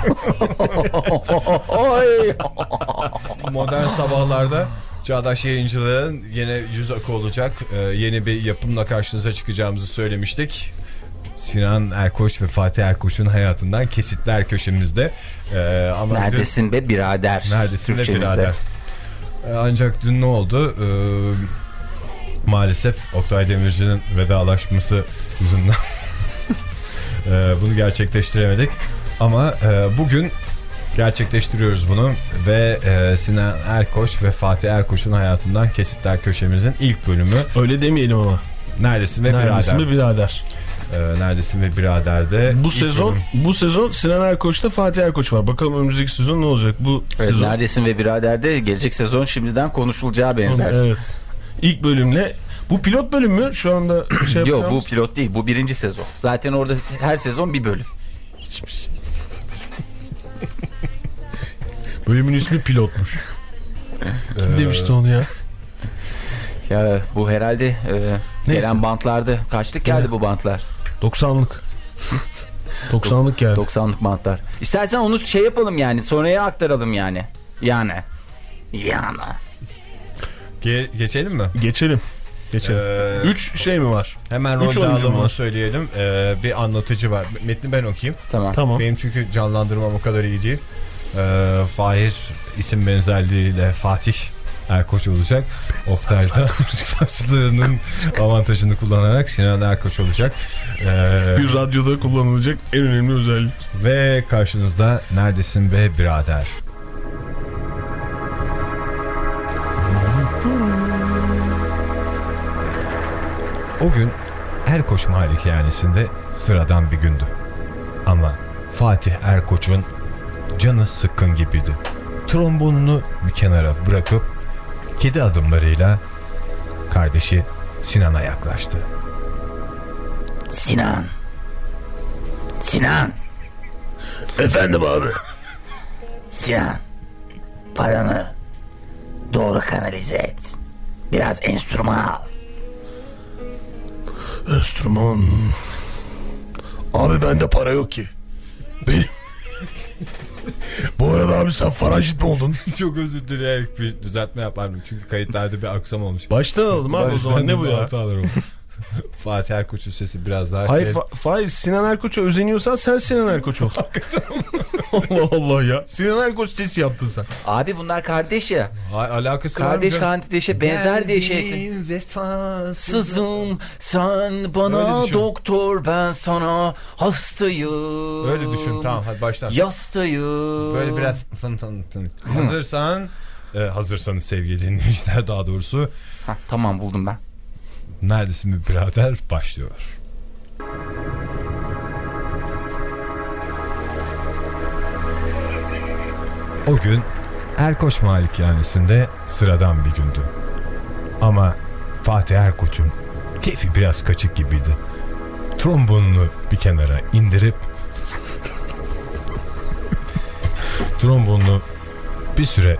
Speaker 1: Modern sabahlarda Çağdaş Yayıncılığın yine yüz akı olacak. Ee, yeni bir yapımla karşınıza çıkacağımızı söylemiştik. Sinan Erkoç ve Fatih Erkoç'un hayatından kesitler köşemizde. Ee, ama dün-
Speaker 2: Neredesin be birader?
Speaker 1: Neredesin de
Speaker 2: Türkçemizde.
Speaker 1: birader. Ee, Ancak dün ne oldu? Ee, maalesef Oktay Demirci'nin vedalaşması yüzünden ee, bunu gerçekleştiremedik. Ama e, bugün gerçekleştiriyoruz bunu ve e, Sinan Erkoç ve Fatih Erkoç'un hayatından kesitler köşemizin ilk bölümü
Speaker 3: Öyle demeyelim ama.
Speaker 1: Neredesin ve
Speaker 3: Neredesin
Speaker 1: Birader.
Speaker 3: mi birader?
Speaker 1: Ee, Neredesin ve Birader'de
Speaker 3: Bu sezon
Speaker 1: bölüm.
Speaker 3: bu sezon Sinan Erkoç'ta Fatih Erkoç var. Bakalım önümüzdeki sezon ne olacak? Bu
Speaker 2: Evet,
Speaker 3: sezon.
Speaker 2: neredesin ve biraderde gelecek sezon şimdiden konuşulacağı benzer.
Speaker 3: Evet. İlk bölümle bu pilot bölüm mü? Şu anda şey
Speaker 2: Yok bu pilot değil bu birinci sezon. Zaten orada her sezon bir bölüm.
Speaker 3: Hiçbir şey. Bölümün ismi pilotmuş. Kim demişti onu ya?
Speaker 2: Ya bu herhalde e,
Speaker 3: Neyse.
Speaker 2: gelen bantlarda kaçlık geldi
Speaker 3: Evet.
Speaker 2: bu bantlar?
Speaker 3: 90'lık. 90'lık geldi.
Speaker 2: 90'lık bantlar. İstersen onu şey yapalım yani sonraya aktaralım yani. Yani. Yani.
Speaker 1: Ge- geçelim mi?
Speaker 3: Geçelim. Geçelim.
Speaker 1: Ee,
Speaker 3: Üç şey mi var?
Speaker 1: Hemen rol dağılımını söyleyelim. Ee, bir anlatıcı var. Metni ben okuyayım.
Speaker 2: Tamam.
Speaker 3: Tamam.
Speaker 1: Benim çünkü canlandırmam o kadar iyi değil. Ee, Fahir isim benzerliğiyle Fatih Erkoç olacak. Oktay'da saçlarının avantajını kullanarak Sinan Erkoç olacak. Ee,
Speaker 3: Bir radyoda kullanılacak en önemli özellik.
Speaker 1: ve karşınızda Neredesin be birader? O gün Erkoç malikanesinde sıradan bir gündü. Ama Fatih Erkoç'un canı sıkkın gibiydi. Trombonunu bir kenara bırakıp kedi adımlarıyla kardeşi Sinan'a yaklaştı.
Speaker 2: Sinan. Sinan.
Speaker 3: Efendim abi.
Speaker 2: Sinan. Paranı doğru kanalize et. Biraz enstrüman al.
Speaker 3: Enstrüman. Abi bende para yok ki. Benim... Bu arada abi sen faranjit mi oldun?
Speaker 1: Çok özür dileyerek bir düzeltme yapardım. Çünkü kayıtlarda bir aksam olmuş.
Speaker 3: Baştan alalım abi o zaman ne bu ya?
Speaker 1: Hatalar oldu. Fatih Erkoç'un sesi biraz daha
Speaker 3: Hayır,
Speaker 1: şey.
Speaker 3: fa- Fahir Sinan Erkoç'a özeniyorsan sen Sinan Erkoç ol. Allah Allah ya. Sinan Erkoç sesi yaptın sen.
Speaker 2: Abi bunlar kardeş ya.
Speaker 1: Hay- alakası var
Speaker 2: Kardeş
Speaker 1: mı?
Speaker 2: kardeşe benzer diye şey ettin.
Speaker 1: Geldim vefasız.
Speaker 2: Sızım sen bana doktor ben sana hastayım.
Speaker 1: Öyle düşün tamam hadi baştan.
Speaker 2: Yastayım.
Speaker 1: Böyle biraz fın. Hazırsan e, hazırsanız sevgili dinleyiciler daha doğrusu
Speaker 2: Hah, tamam buldum ben.
Speaker 1: Neredesin mi birader başlıyor. O gün Erkoç malikanesinde sıradan bir gündü. Ama Fatih Erkoç'un keyfi biraz kaçık gibiydi. Trombonunu bir kenara indirip trombonunu bir süre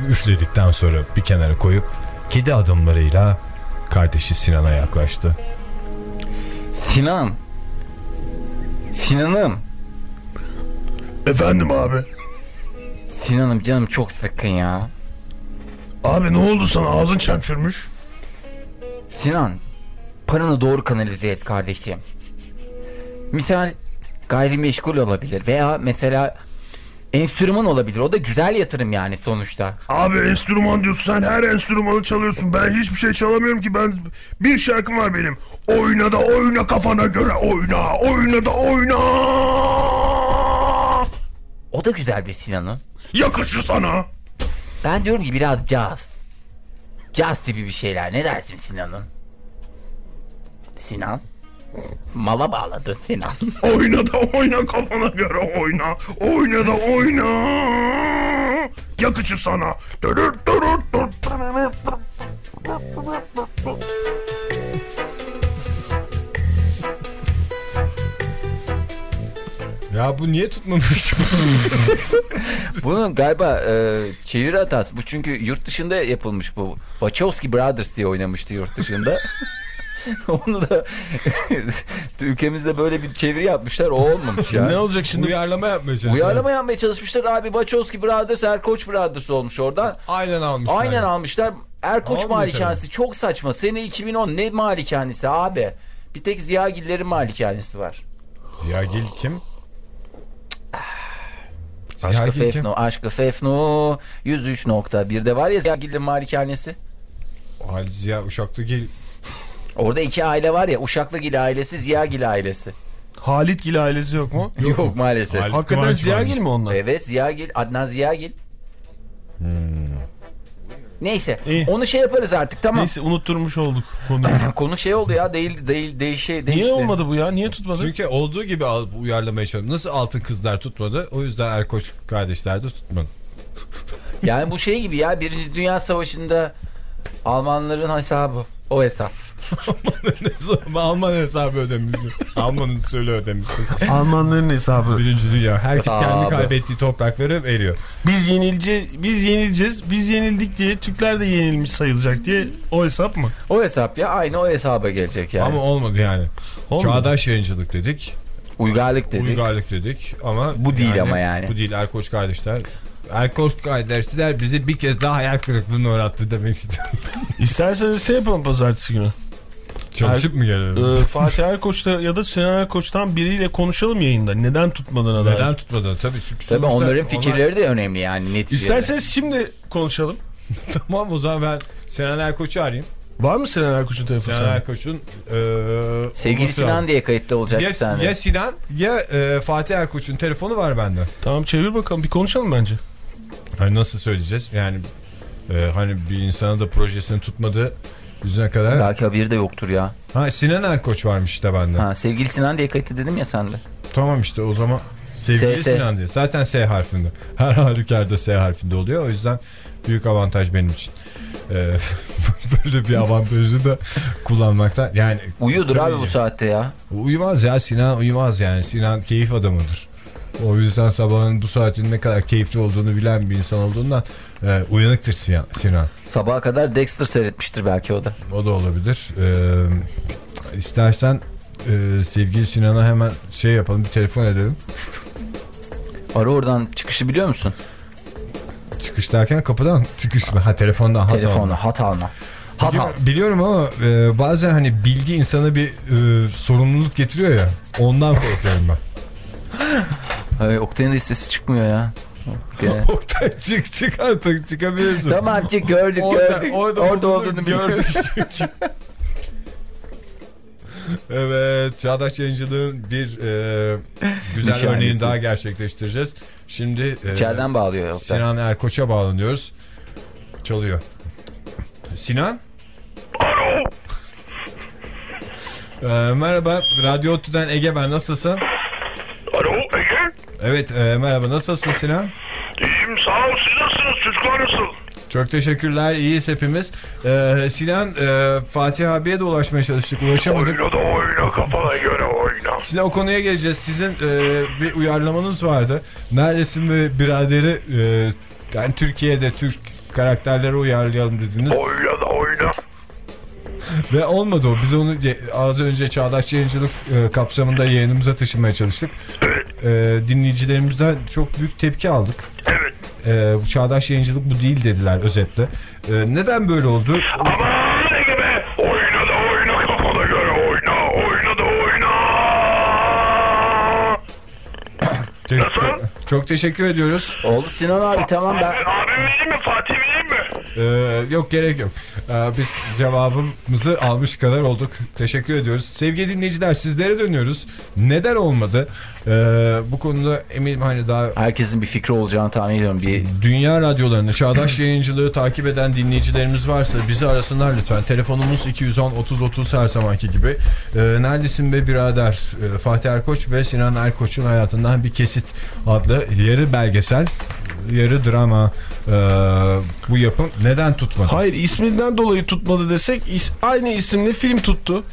Speaker 1: üfledikten sonra bir kenara koyup kedi adımlarıyla kardeşi Sinan'a yaklaştı.
Speaker 2: Sinan. Sinan'ım.
Speaker 3: Efendim abi.
Speaker 2: Sinan'ım canım çok sıkkın ya.
Speaker 3: Abi ne oldu sana ağzın çemçürmüş?
Speaker 2: Sinan. Paranı doğru kanalize et kardeşim. Misal gayrimeşgul olabilir veya mesela enstrüman olabilir. O da güzel yatırım yani sonuçta.
Speaker 3: Abi enstrüman diyorsun sen her enstrümanı çalıyorsun. Ben hiçbir şey çalamıyorum ki ben bir şarkım var benim. Oyna da oyna kafana göre oyna. Oyna da oyna.
Speaker 2: O da güzel bir Sinan'ın.
Speaker 3: Yakışır sana.
Speaker 2: Ben diyorum ki biraz caz. Caz tipi bir şeyler. Ne dersin Sinan'ın? Sinan? Mala bağladı Sinan.
Speaker 3: Oyna da oyna kafana göre oyna. Oyna da oyna. Yakışır sana.
Speaker 1: Ya bu niye tutmamış?
Speaker 2: Bunun galiba e, çeviri hatası. Bu çünkü yurt dışında yapılmış bu. Wachowski Brothers diye oynamıştı yurt dışında. Onu da ülkemizde böyle bir çeviri yapmışlar. O olmamış ya.
Speaker 3: Ne olacak şimdi?
Speaker 1: Uyarlama yapmaya çalışıyor.
Speaker 2: Uyarlama yapmaya çalışmışlar. Abi Wachowski Brothers Erkoç Brothers olmuş oradan.
Speaker 1: Aynen almışlar.
Speaker 2: Aynen almışlar. Erkoç
Speaker 1: Almıyor
Speaker 2: malikanesi çok saçma. Sene 2010 ne malikanesi abi? Bir tek Ziyagillerin malikanesi var.
Speaker 1: Ziyagil kim?
Speaker 2: Aşkı? Fefno, Aşkı Fefno 103.1'de var ya Ziyagillerin malikanesi.
Speaker 1: Halit Ziya Uşaklıgil.
Speaker 2: Orada iki aile var ya Uşaklıgil ailesi Ziyagil ailesi.
Speaker 3: Halitgil ailesi yok mu?
Speaker 2: Yok, maalesef.
Speaker 1: Halit
Speaker 3: Hakikaten
Speaker 1: Kıvanç
Speaker 3: Ziyagil mi onlar?
Speaker 2: Evet Ziyagil, Adnan Ziyagil. Neyse
Speaker 3: İyi.
Speaker 2: onu şey yaparız artık tamam.
Speaker 3: Neyse unutturmuş olduk konuyu.
Speaker 2: Konu şey oldu ya değil değil değişe değişti.
Speaker 3: Niye olmadı bu ya? Niye tutmadı?
Speaker 1: Çünkü olduğu gibi uyarlamaya çalışıyor. Nasıl altın kızlar tutmadı? O yüzden Erkoç kardeşler de tutmadı.
Speaker 2: Yani bu şey gibi ya Birinci Dünya Savaşı'nda Almanların hesabı o hesap.
Speaker 1: Alman hesabı ödemişti. Alman'ın söyle ödemişti.
Speaker 3: Almanların hesabı.
Speaker 1: Birinci Dünya. Herkes kendi
Speaker 2: Hesabı.
Speaker 1: kaybettiği toprakları veriyor.
Speaker 3: Biz yenilce biz yenileceğiz. Biz yenildik diye Türkler de yenilmiş sayılacak diye o hesap mı?
Speaker 2: O hesap ya aynı o hesaba gelecek yani.
Speaker 1: Ama olmadı yani.
Speaker 3: Olmadı.
Speaker 1: Çağdaş yayıncılık dedik.
Speaker 2: Uygarlık dedik.
Speaker 1: Uygarlık dedik ama
Speaker 2: Bu değil ama yani.
Speaker 1: Bu değil Erkoç kardeşler. Erkoç kardeşler bizi bir kez daha hayal kırıklığına uğrattı demek istiyorum.
Speaker 3: İsterseniz şey yapalım pazartesi günü.
Speaker 1: Çalışıp mı gelelim?
Speaker 3: Ee, Fatih Erkoç'ta ya da Sinan Erkoç'tan biriyle konuşalım yayında. Neden tutmadığına dair.
Speaker 1: Neden tutmadı? Tabii çünkü
Speaker 2: Tabii onların
Speaker 1: onlar-
Speaker 2: fikirleri de önemli yani neticede.
Speaker 3: İsterseniz şimdi konuşalım.
Speaker 1: tamam o zaman ben Sinan Erkoç'u arayayım.
Speaker 3: Var mı Sinan Erkoç'un telefonu?
Speaker 1: Sinan? Erkoç'un e,
Speaker 2: Sevgili Sinan
Speaker 1: lazım.
Speaker 2: diye kayıtlı olacak
Speaker 1: ya,
Speaker 2: sende.
Speaker 1: ya Sinan ya e, Fatih Erkoç'un telefonu var bende.
Speaker 3: Tamam çevir bakalım bir konuşalım bence.
Speaker 1: Hani nasıl söyleyeceğiz? Yani e, hani bir insana da projesini tutmadığı yüzüne kadar.
Speaker 2: Belki haberi de yoktur ya.
Speaker 1: Ha Sinan Erkoç varmış işte bende.
Speaker 2: Ha, sevgili Sinan diye kayıtlı dedim ya sende.
Speaker 1: Tamam işte o zaman sevgili
Speaker 2: S.
Speaker 1: Sinan diye. Zaten S harfinde. Her halükarda S harfinde oluyor. O yüzden büyük avantaj benim için. Ee, böyle bir avantajı da kullanmaktan. Yani
Speaker 2: Uyuyordur abi bu saatte ya.
Speaker 1: Uyumaz ya Sinan uyumaz yani. Sinan keyif adamıdır. O yüzden sabahın bu saatin ne kadar keyifli olduğunu bilen bir insan olduğundan e, uyanıktır Sinan.
Speaker 2: Sabaha kadar Dexter seyretmiştir belki o da.
Speaker 1: O da olabilir. Ee, istersen e, sevgili Sinan'a hemen şey yapalım bir telefon edelim.
Speaker 2: Ara oradan çıkışı biliyor musun?
Speaker 1: Çıkış derken kapıdan çıkış mı? Ha telefondan. hat
Speaker 2: Telefonu
Speaker 1: alma.
Speaker 2: hat alma. Hat al.
Speaker 1: Biliyorum, biliyorum ama e, bazen hani bilgi insana bir e, sorumluluk getiriyor ya. Ondan korkuyorum ben.
Speaker 2: Ay, Oktay'ın da sesi çıkmıyor ya. Gene.
Speaker 1: Oktay çık çık artık çıkabilirsin.
Speaker 2: tamam çık gördük
Speaker 1: Orada,
Speaker 2: gördük.
Speaker 1: orada,
Speaker 2: Orada,
Speaker 1: olduğunu
Speaker 2: olduğunu
Speaker 1: gördük. evet Çağdaş Yayıncılığın bir e, güzel
Speaker 2: Nişanesi.
Speaker 1: örneğini daha gerçekleştireceğiz. Şimdi e,
Speaker 2: İçeriden bağlıyor Oktay.
Speaker 1: Sinan Erkoç'a bağlanıyoruz. Çalıyor. Sinan? Ee, merhaba, Radyo Otü'den Ege ben, nasılsın? Evet, e, merhaba, nasılsın Sinan?
Speaker 9: İyiyim sağ ol. Siz nasılsınız? Çocuklar nasıl?
Speaker 1: Çok teşekkürler, iyiyiz hepimiz. Ee, Sinan, e, Fatih abiye de ulaşmaya çalıştık, ulaşamadık.
Speaker 9: Oyna da oyna kafana göre oyna.
Speaker 1: Şimdi o konuya geleceğiz. Sizin e, bir uyarlamanız vardı. Neredesin ve biraderi e, yani Türkiye'de Türk karakterleri uyarlayalım dediniz.
Speaker 9: Oyna da oyna.
Speaker 1: Ve olmadı o. Biz onu az önce Çağdaş Yayıncılık e, kapsamında yayınımıza taşımaya çalıştık.
Speaker 9: Evet.
Speaker 1: E, dinleyicilerimizden çok büyük tepki aldık.
Speaker 9: Evet.
Speaker 1: E, bu Çağdaş Yayıncılık bu değil dediler özetle. E, neden böyle oldu?
Speaker 9: Aman Ege be. Oyna da oyna kafana göre oyna. Oyna da oyna. Nasıl?
Speaker 1: Çok teşekkür ediyoruz.
Speaker 2: Oldu Sinan abi tamam ben.
Speaker 9: Abi, abime vereyim mi Fatih?
Speaker 1: Ee, yok gerek yok. Ee, biz cevabımızı almış kadar olduk. Teşekkür ediyoruz. Sevgili dinleyiciler sizlere dönüyoruz. Neden olmadı? Ee, bu konuda eminim hani daha
Speaker 2: Herkesin bir fikri olacağını tahmin ediyorum. Bir
Speaker 1: dünya radyolarını, çağdaş yayıncılığı takip eden dinleyicilerimiz varsa bizi arasınlar lütfen. Telefonumuz 210 30 30 her zamanki gibi. Ee, Neredesin be birader? Ee, Fatih Erkoç ve Sinan Erkoç'un hayatından bir kesit adlı yarı belgesel, yarı drama ee, bu yapım neden tutmadı?
Speaker 3: Hayır isminden dolayı tutmadı desek is- aynı isimli film tuttu.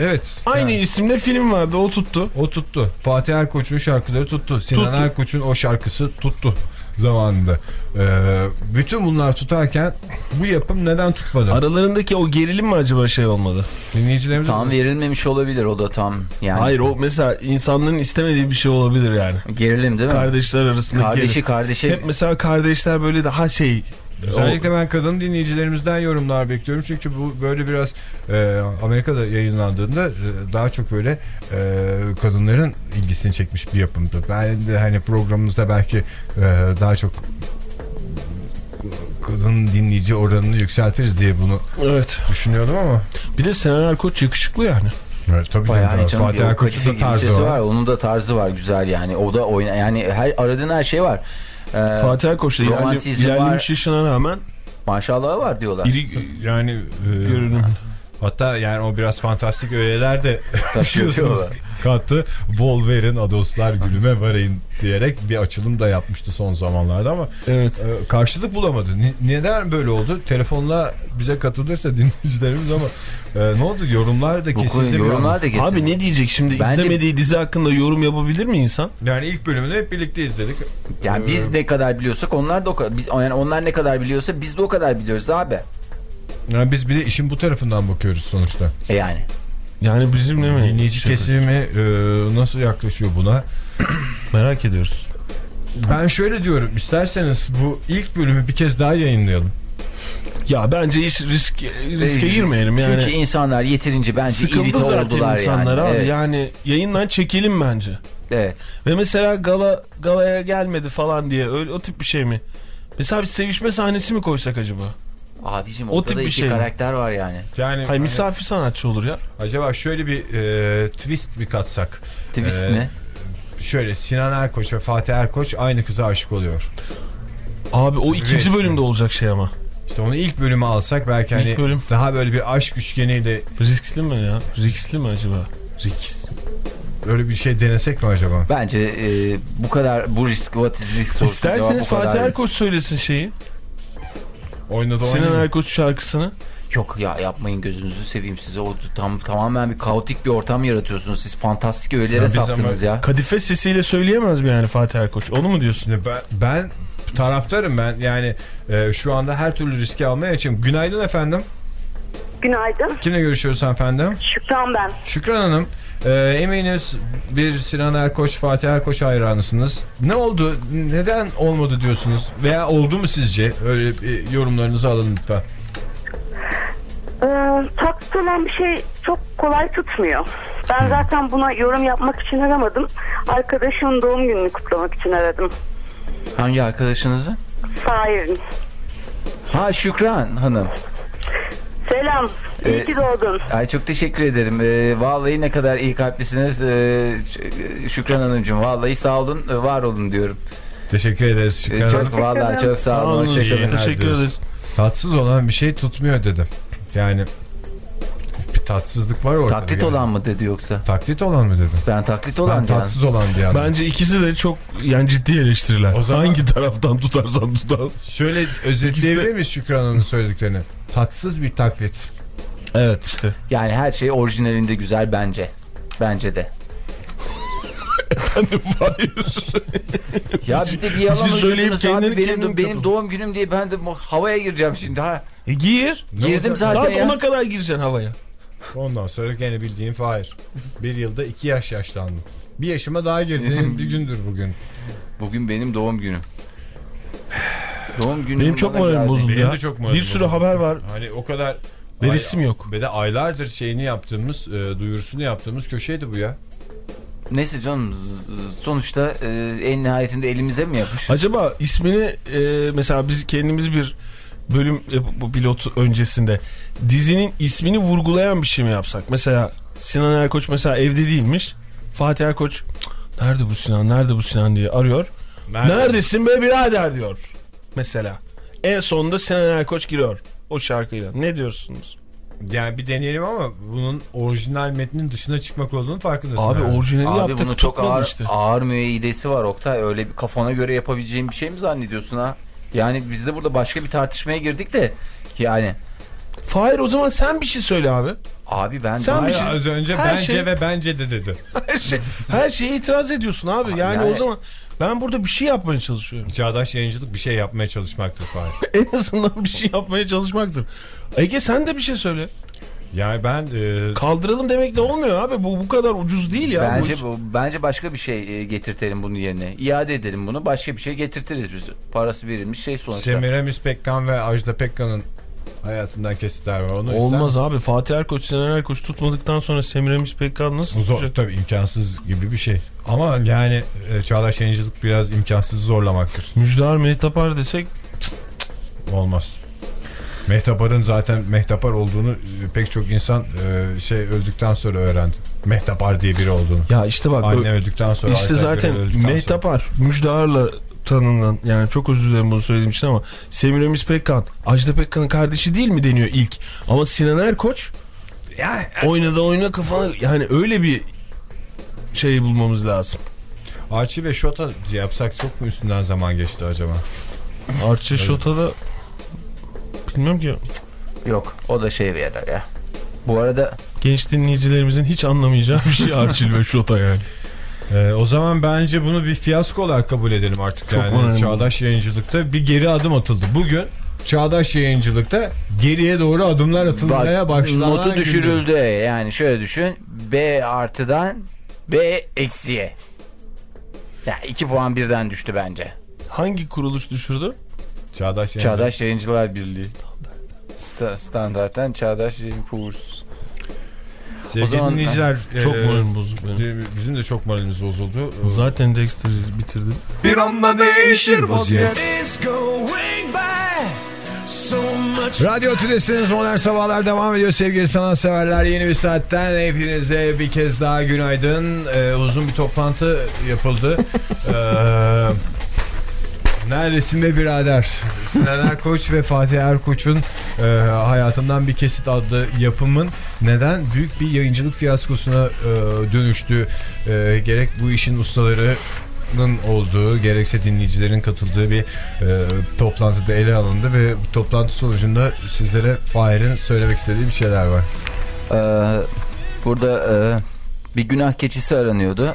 Speaker 1: Evet.
Speaker 3: Aynı
Speaker 1: yani
Speaker 3: isimde film vardı o tuttu.
Speaker 1: o tuttu. Fatih Erkoç'un şarkıları tuttu. Sinan
Speaker 3: Tuttu.
Speaker 1: Erkoç'un o şarkısı tuttu zamanında. Ee, bütün bunlar tutarken bu yapım neden tutmadı?
Speaker 3: Aralarındaki o gerilim mi acaba şey olmadı?
Speaker 1: Dinleyicilerimiz
Speaker 2: tam verilmemiş olabilir o da tam. Yani
Speaker 3: Hayır o mesela insanların istemediği bir şey olabilir yani.
Speaker 2: gerilim değil mi?
Speaker 3: Kardeşler arasında
Speaker 2: Kardeşi
Speaker 3: gerilim.
Speaker 2: kardeşe
Speaker 3: Hep mesela kardeşler böyle daha şey
Speaker 1: Özellikle ben kadın dinleyicilerimizden yorumlar bekliyorum. Çünkü bu böyle biraz e, Amerika'da yayınlandığında e, daha çok böyle e, kadınların ilgisini çekmiş bir yapımdı. Ben de hani programımızda belki e, daha çok kadın dinleyici oranını yükseltiriz diye bunu
Speaker 3: Evet.
Speaker 1: düşünüyordum ama.
Speaker 3: Bir de Sinan Erkoç yakışıklı yani.
Speaker 1: Evet, tabii
Speaker 2: Bayağı
Speaker 1: canım.
Speaker 2: canım,
Speaker 1: Fatih Erkoç'un da tarzı var.
Speaker 2: var. Onun da tarzı var güzel yani. O da oyna yani her aradığın her şey var. Ee,
Speaker 3: Fatih Erkoç da yani
Speaker 2: romantizm
Speaker 3: ilerlemiş
Speaker 2: var.
Speaker 3: yaşına rağmen
Speaker 2: Maşallahı var diyorlar.
Speaker 3: iri
Speaker 1: Yani e,
Speaker 3: görünüm.
Speaker 1: Hatta yani o biraz fantastik öğeler de kattı. Wolverine adoslar gülüme varayın diyerek bir açılım da yapmıştı son zamanlarda ama
Speaker 3: Evet.
Speaker 1: e, karşılık bulamadı. Ni- neden böyle oldu? Telefonla bize katılırsa dinleyicilerimiz ama e, ne oldu? Yorumlar da kesildi.
Speaker 2: yorumlar da kesildi.
Speaker 3: Abi ne diyecek şimdi
Speaker 2: Bence-
Speaker 3: izlemediği dizi hakkında yorum yapabilir mi insan?
Speaker 1: Yani ilk bölümünü hep birlikte izledik.
Speaker 2: Yani biz ne kadar biliyorsak onlar da o kadar. Biz, yani onlar ne kadar biliyorsa biz de o kadar biliyoruz abi.
Speaker 1: Yani biz bir de işin bu tarafından bakıyoruz sonuçta.
Speaker 2: E yani.
Speaker 3: Yani bizim değil mi?
Speaker 1: Dinleyici
Speaker 3: Şey-
Speaker 1: kesimi e, nasıl yaklaşıyor buna?
Speaker 3: Merak ediyoruz.
Speaker 1: Ben şöyle diyorum. isterseniz bu ilk bölümü bir kez daha yayınlayalım.
Speaker 3: Ya bence hiç risk, riske girmeyelim yani.
Speaker 2: Çünkü insanlar yeterince bence
Speaker 3: Sıkıldı
Speaker 2: irite
Speaker 3: zaten
Speaker 2: oldular
Speaker 3: insanlar
Speaker 2: yani.
Speaker 3: abi.
Speaker 2: Evet.
Speaker 3: Yani yayından çekelim bence.
Speaker 2: evet.
Speaker 3: Ve mesela gala galaya gelmedi falan diye öyle o tip bir şey mi? Mesela bir sevişme sahnesi mi koysak acaba?
Speaker 2: Abicim
Speaker 3: O tip bir
Speaker 2: iki
Speaker 3: şey mi?
Speaker 2: karakter var yani.
Speaker 1: Yani
Speaker 3: Hayır
Speaker 1: hani-
Speaker 3: misafir sanatçı olur ya.
Speaker 1: Acaba şöyle bir e, twist mi katsak?
Speaker 2: Twist
Speaker 1: Ee,
Speaker 2: ne?
Speaker 1: Şöyle Sinan Erkoç ve Fatih Erkoç aynı kıza aşık oluyor.
Speaker 3: Abi o ikinci
Speaker 1: Evet.
Speaker 3: bölümde olacak şey ama.
Speaker 1: İşte onu ilk bölümü alsak belki
Speaker 3: İlk
Speaker 1: hani
Speaker 3: bölüm.
Speaker 1: daha böyle bir aşk üçgeniyle
Speaker 3: Riskli mi ya? Riskli mi acaba? Risk.
Speaker 1: öyle bir şey denesek mi acaba?
Speaker 2: Bence e, bu kadar bu risk what is risk sorusu
Speaker 3: İsterseniz Fatih. Erkoç söylesin şeyi.
Speaker 1: Oynadı
Speaker 3: Sinan. Erkoç şarkısını.
Speaker 2: Yok ya yapmayın gözünüzü seveyim size. O tam tamamen bir kaotik bir ortam yaratıyorsunuz. Siz fantastik öğelere
Speaker 1: biz
Speaker 2: saptınız ya.
Speaker 3: Kadife sesiyle söyleyemez mi yani Fatih Erkoç? Onu mu diyorsun?
Speaker 1: Şimdi ben, ben taraftarım ben yani e, şu anda her türlü riski almaya açayım. Günaydın efendim.
Speaker 4: Günaydın.
Speaker 1: Kimle görüşüyoruz efendim?
Speaker 4: Şükran ben.
Speaker 1: Şükran Hanım. E, eminiz bir Sinan Erkoç, Fatih Erkoç hayranısınız. Ne oldu? Neden olmadı diyorsunuz? Veya oldu mu sizce? Öyle bir yorumlarınızı alın lütfen.
Speaker 4: Ee, olan bir şey çok kolay tutmuyor. Ben zaten buna yorum yapmak için aramadım. Arkadaşımın doğum gününü kutlamak için aradım.
Speaker 2: Hangi arkadaşınızı?
Speaker 4: Sahirin.
Speaker 2: Ha Şükran Hanım.
Speaker 4: Selam. İyi
Speaker 2: Ee,
Speaker 4: ki doğdun.
Speaker 2: Ay çok teşekkür ederim. Ee, vallahi ne kadar iyi kalplisiniz. Ee, Şükran Hanımcığım. Vallahi sağ olun, e, var olun diyorum.
Speaker 1: Teşekkür ederiz
Speaker 2: Ee,
Speaker 1: Şükran Hanım.
Speaker 2: çok vallahi çok sağ olun.
Speaker 3: olun.
Speaker 2: Hoşçakalın.
Speaker 1: günler
Speaker 3: Teşekkür ederiz.
Speaker 1: Tatsız olan bir şey tutmuyor dedim. Yani bir tatsızlık var orada.
Speaker 2: Taklit
Speaker 1: yani.
Speaker 2: olan mı dedi yoksa?
Speaker 1: Taklit olan mı dedim?
Speaker 2: Ben taklit olan
Speaker 1: Ben
Speaker 2: diyen.
Speaker 1: tatsız olan diye anladım.
Speaker 3: Bence ikisi de çok yani ciddi eleştiriler.
Speaker 1: O zaman-
Speaker 3: Hangi taraftan tutarsan tutar.
Speaker 1: Şöyle özetleyebilir miyiz Şükran Hanım'ın söylediklerini? Tatsız bir taklit.
Speaker 3: Evet işte.
Speaker 2: Yani her şey orijinalinde güzel bence. Bence de.
Speaker 3: Efendim hayır.
Speaker 2: Ya bir de bir yalan
Speaker 3: şey söyleyip
Speaker 2: abi.
Speaker 3: kendini
Speaker 2: Benim,
Speaker 3: kendin
Speaker 2: benim doğum günüm diye ben de havaya gireceğim şimdi ha.
Speaker 3: E gir.
Speaker 2: Girdim zaten
Speaker 3: Saat
Speaker 2: ya.
Speaker 3: 10'a kadar gireceksin havaya.
Speaker 1: Ondan sonra gene bildiğin Fahir. Bir yılda iki yaş yaşlandım. Bir yaşıma daha girdiğim bir gündür bugün.
Speaker 2: Bugün benim doğum günüm. Doğum günüm
Speaker 3: Benim çok moralim bozuldu ya.
Speaker 1: çok moralim
Speaker 3: Bir sürü
Speaker 1: bozuldu.
Speaker 3: haber var.
Speaker 1: Hani o kadar...
Speaker 3: Ve resim
Speaker 1: Ay-
Speaker 3: yok.
Speaker 1: Ve de aylardır şeyini yaptığımız, e, duyurusunu yaptığımız köşeydi bu ya.
Speaker 2: Neyse canım sonuçta e, en nihayetinde elimize mi yapışır?
Speaker 3: Acaba ismini e, mesela biz kendimiz bir bölüm yapıp bu pilot öncesinde dizinin ismini vurgulayan bir şey mi yapsak? Mesela Sinan Erkoç mesela evde değilmiş. Fatih Erkoç "Cık, nerede bu Sinan nerede bu Sinan diye arıyor.
Speaker 1: Nerede?
Speaker 3: Neredesin be birader diyor mesela. En sonunda Sinan Erkoç giriyor o şarkıyla. Ne diyorsunuz?
Speaker 1: Yani bir deneyelim ama bunun orijinal metnin dışına çıkmak olduğunu farkındasın.
Speaker 3: Abi
Speaker 1: yani.
Speaker 3: orijinali
Speaker 2: Abi
Speaker 3: yaptık
Speaker 2: bunu çok
Speaker 3: tutmadı
Speaker 2: ağır,
Speaker 3: işte.
Speaker 2: ağır müeyyidesi var Oktay. Öyle bir kafana göre yapabileceğin bir şey mi zannediyorsun ha? Yani biz de burada başka bir tartışmaya girdik de yani
Speaker 3: Fahir o zaman sen bir şey söyle abi.
Speaker 2: abi ben
Speaker 3: Sen bir şey-
Speaker 1: az önce
Speaker 3: her
Speaker 1: bence
Speaker 3: şey-
Speaker 1: ve bence de dedi.
Speaker 3: Her, şey, her şeye itiraz ediyorsun abi. Yani,
Speaker 2: yani-
Speaker 3: o zaman ben burada bir şey yapmaya çalışıyorum.
Speaker 1: Çağdaş yayıncılık bir şey yapmaya çalışmaktır Fahir.
Speaker 3: en azından bir şey yapmaya çalışmaktır. Ege sen de bir şey söyle.
Speaker 1: Yani ben e,
Speaker 3: Kaldıralım demek de olmuyor abi. Bu bu kadar ucuz değil ya.
Speaker 2: bence
Speaker 3: Bu-
Speaker 2: bence başka bir şey e, getirtelim bunun yerine. İade edelim bunu. Başka bir şey getirtiriz biz. Parası verilmiş şey sonuçta.
Speaker 1: Semiramis Pekkan ve Ajda Pekkan'ın hayatından kesitler var. Onu
Speaker 3: Olmaz
Speaker 1: ister
Speaker 3: abi. Fatih Erkoç, Sinan Erkoç tutmadıktan sonra Semiramis Pekkan nasıl?
Speaker 1: Zor
Speaker 3: tutacak?
Speaker 1: tabii imkansız gibi bir şey. Ama yani e, Çağdaş yayıncılık biraz imkansızı zorlamaktır.
Speaker 3: Müjdar Mehtapar desek
Speaker 1: Olmaz. Mehtapar'ın zaten Mehtapar olduğunu e, pek çok insan e, şey öldükten sonra öğrendi. Mehtapar diye biri olduğunu.
Speaker 3: ya işte bak
Speaker 1: Anne öldükten sonra.
Speaker 3: işte zaten
Speaker 1: öldükten sonra.
Speaker 3: Mehtapar Müjdar'la tanınan yani çok özür dilerim bunu söylediğim için ama Semiramis Pekkan Ajda Pekkan'ın kardeşi değil mi deniyor ilk ama Sinan Erkoç
Speaker 1: Ya,
Speaker 3: oynadı oyna kafana yani öyle bir şey bulmamız lazım.
Speaker 1: Archie ve Shota yapsak çok mu üstünden zaman geçti acaba?
Speaker 3: Arçı Şota'da bilmem ki
Speaker 2: Yok o da şey verir ya. Bu arada
Speaker 3: genç dinleyicilerimizin hiç anlamayacağı bir şey Arçil ve Şota yani.
Speaker 1: Ee, o zaman bence bunu bir fiyasko olarak kabul edelim artık.
Speaker 3: Çok
Speaker 1: yani
Speaker 3: önemli.
Speaker 1: Çağdaş yayıncılıkta bir geri adım atıldı. Bugün Çağdaş yayıncılıkta geriye doğru adımlar atılmaya
Speaker 2: bak,
Speaker 1: başlanan
Speaker 2: notu düşürüldü. Yani şöyle düşün. B artıdan B eksiye. Ya iki puan birden düştü bence.
Speaker 3: Hangi kuruluş düşürdü?
Speaker 1: Çağdaş yayıncılık.
Speaker 2: Çağdaş Yayıncılar Birliği. Sta standarttan Çağdaş Yayın Kurs.
Speaker 1: Sevgili
Speaker 2: O zaman-
Speaker 1: dinleyiciler.
Speaker 3: Çok
Speaker 1: e,
Speaker 3: moralim bozuk benim.
Speaker 1: Bizim de çok moralimiz bozuldu.
Speaker 3: Zaten Dexter'ı bitirdim.
Speaker 10: Bir anda değişir vaziyet.
Speaker 1: Radyo Tülesi'niz Modern Sabahlar devam ediyor sevgili sanatseverler. Yeni bir saatten hepinize bir kez daha günaydın. Ee, uzun bir toplantı yapıldı. ee, neredesin be birader? Sinan Erkoç ve Fatih Erkoç'un e, hayatından bir kesit adlı yapımın neden büyük bir yayıncılık fiyaskosuna e, dönüştü. E, gerek bu işin ustaları olduğu gerekse dinleyicilerin katıldığı bir e, toplantıda ele alındı ve bu toplantı sonucunda sizlere Fahir'in söylemek istediği bir şeyler var.
Speaker 2: Ee, burada e, bir günah keçisi aranıyordu.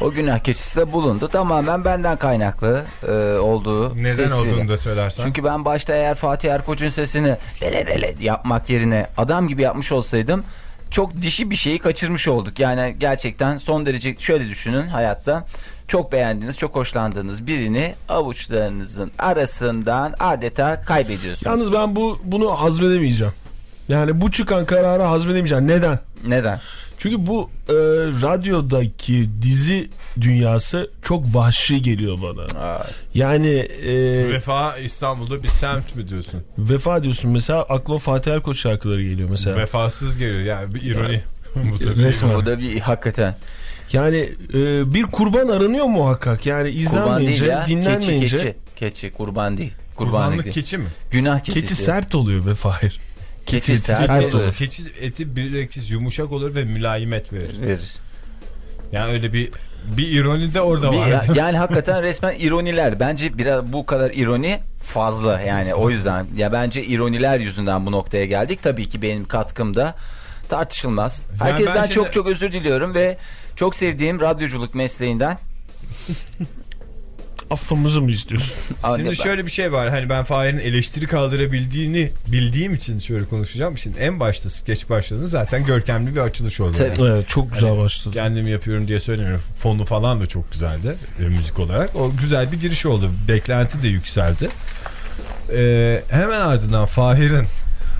Speaker 2: O günah keçisi de bulundu. Tamamen benden kaynaklı e, olduğu
Speaker 1: Neden
Speaker 2: tespit
Speaker 1: olduğunu da söylersen.
Speaker 2: Çünkü ben başta eğer Fatih Erkoç'un sesini bele bele yapmak yerine adam gibi yapmış olsaydım çok dişi bir şeyi kaçırmış olduk. Yani gerçekten son derece şöyle düşünün hayatta çok beğendiğiniz, çok hoşlandığınız birini avuçlarınızın arasından adeta kaybediyorsunuz.
Speaker 3: Yalnız ben bu bunu hazmedemeyeceğim. Yani bu çıkan kararı hazmedemeyeceğim. Neden?
Speaker 2: Neden?
Speaker 3: Çünkü bu e, radyodaki dizi dünyası çok vahşi geliyor bana. Yani e,
Speaker 1: Vefa İstanbul'da bir semt mi diyorsun?
Speaker 3: vefa diyorsun mesela aklıma Fatih Erkoç şarkıları geliyor mesela.
Speaker 1: Vefasız geliyor yani bir ironi. Bu da bir
Speaker 3: Resmen.
Speaker 2: Bu da bir hakikaten.
Speaker 3: Yani e, bir kurban aranıyor muhakkak. Yani izlenmeyince,
Speaker 2: ya.
Speaker 3: dinlenmeyince.
Speaker 2: Keçi, keçi. Keçi, kurban değil. Kurbanlık
Speaker 1: Kurbanlık keçi mi?
Speaker 2: Günah keçisi.
Speaker 3: Keçi sert oluyor be Fahir.
Speaker 2: Keçi
Speaker 3: keçi
Speaker 2: sert,
Speaker 3: sert
Speaker 2: olur.
Speaker 1: Keçi eti bilakis yumuşak olur ve mülayimet verir.
Speaker 2: Verir.
Speaker 1: Yani öyle bir bir ironi de orada
Speaker 2: Bir-
Speaker 1: var.
Speaker 2: ya- yani hakikaten resmen ironiler. Bence biraz bu kadar ironi fazla yani o yüzden. Ya bence ironiler yüzünden bu noktaya geldik. Tabii ki benim katkım da tartışılmaz.
Speaker 1: Yani
Speaker 2: Herkesten
Speaker 1: şimdi-
Speaker 2: çok çok özür diliyorum ve çok sevdiğim radyoculuk mesleğinden.
Speaker 3: Affımızı mı istiyorsun?
Speaker 1: Şimdi şöyle bir şey var. Hani ben Fahir'in eleştiri kaldırabildiğini bildiğim için şöyle konuşacağım. Şimdi en başta skeç başladığında zaten görkemli bir açılış oldu.
Speaker 2: Tabii.
Speaker 3: Evet çok güzel başladı.
Speaker 1: Kendim yapıyorum diye söylemiyorum. Fonu falan da çok güzeldi e, müzik olarak. O güzel bir giriş oldu. Beklenti de yükseldi. Ee, hemen ardından Fahir'in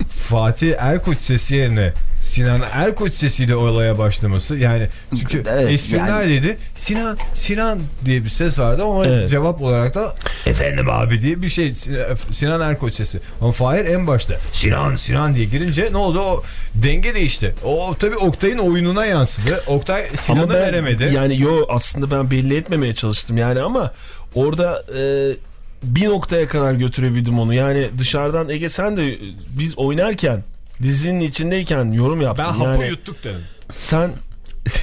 Speaker 1: Fatih Erkoç sesi yerine Sinan Erkoç sesiyle olaya başlaması yani çünkü
Speaker 2: Evet,
Speaker 1: espri
Speaker 2: yani-
Speaker 1: neredeydi? Sinan Sinan diye bir ses vardı ama
Speaker 3: Evet.
Speaker 1: cevap olarak da efendim abi diye bir şey Sinan- Sinan Erkoç sesi. Ama Fahir en başta Sinan Sinan diye girince ne oldu? O denge değişti. O tabii Oktay'ın oyununa yansıdı. Oktay Sinan'ı veremedi.
Speaker 3: Yani yo aslında ben belli etmemeye çalıştım yani ama orada e, bir noktaya kadar götürebildim onu. Yani dışarıdan Ege sen de biz oynarken dizinin içindeyken yorum yaptın.
Speaker 1: ben hapı
Speaker 3: yani
Speaker 1: yuttuk dedim.
Speaker 3: Sen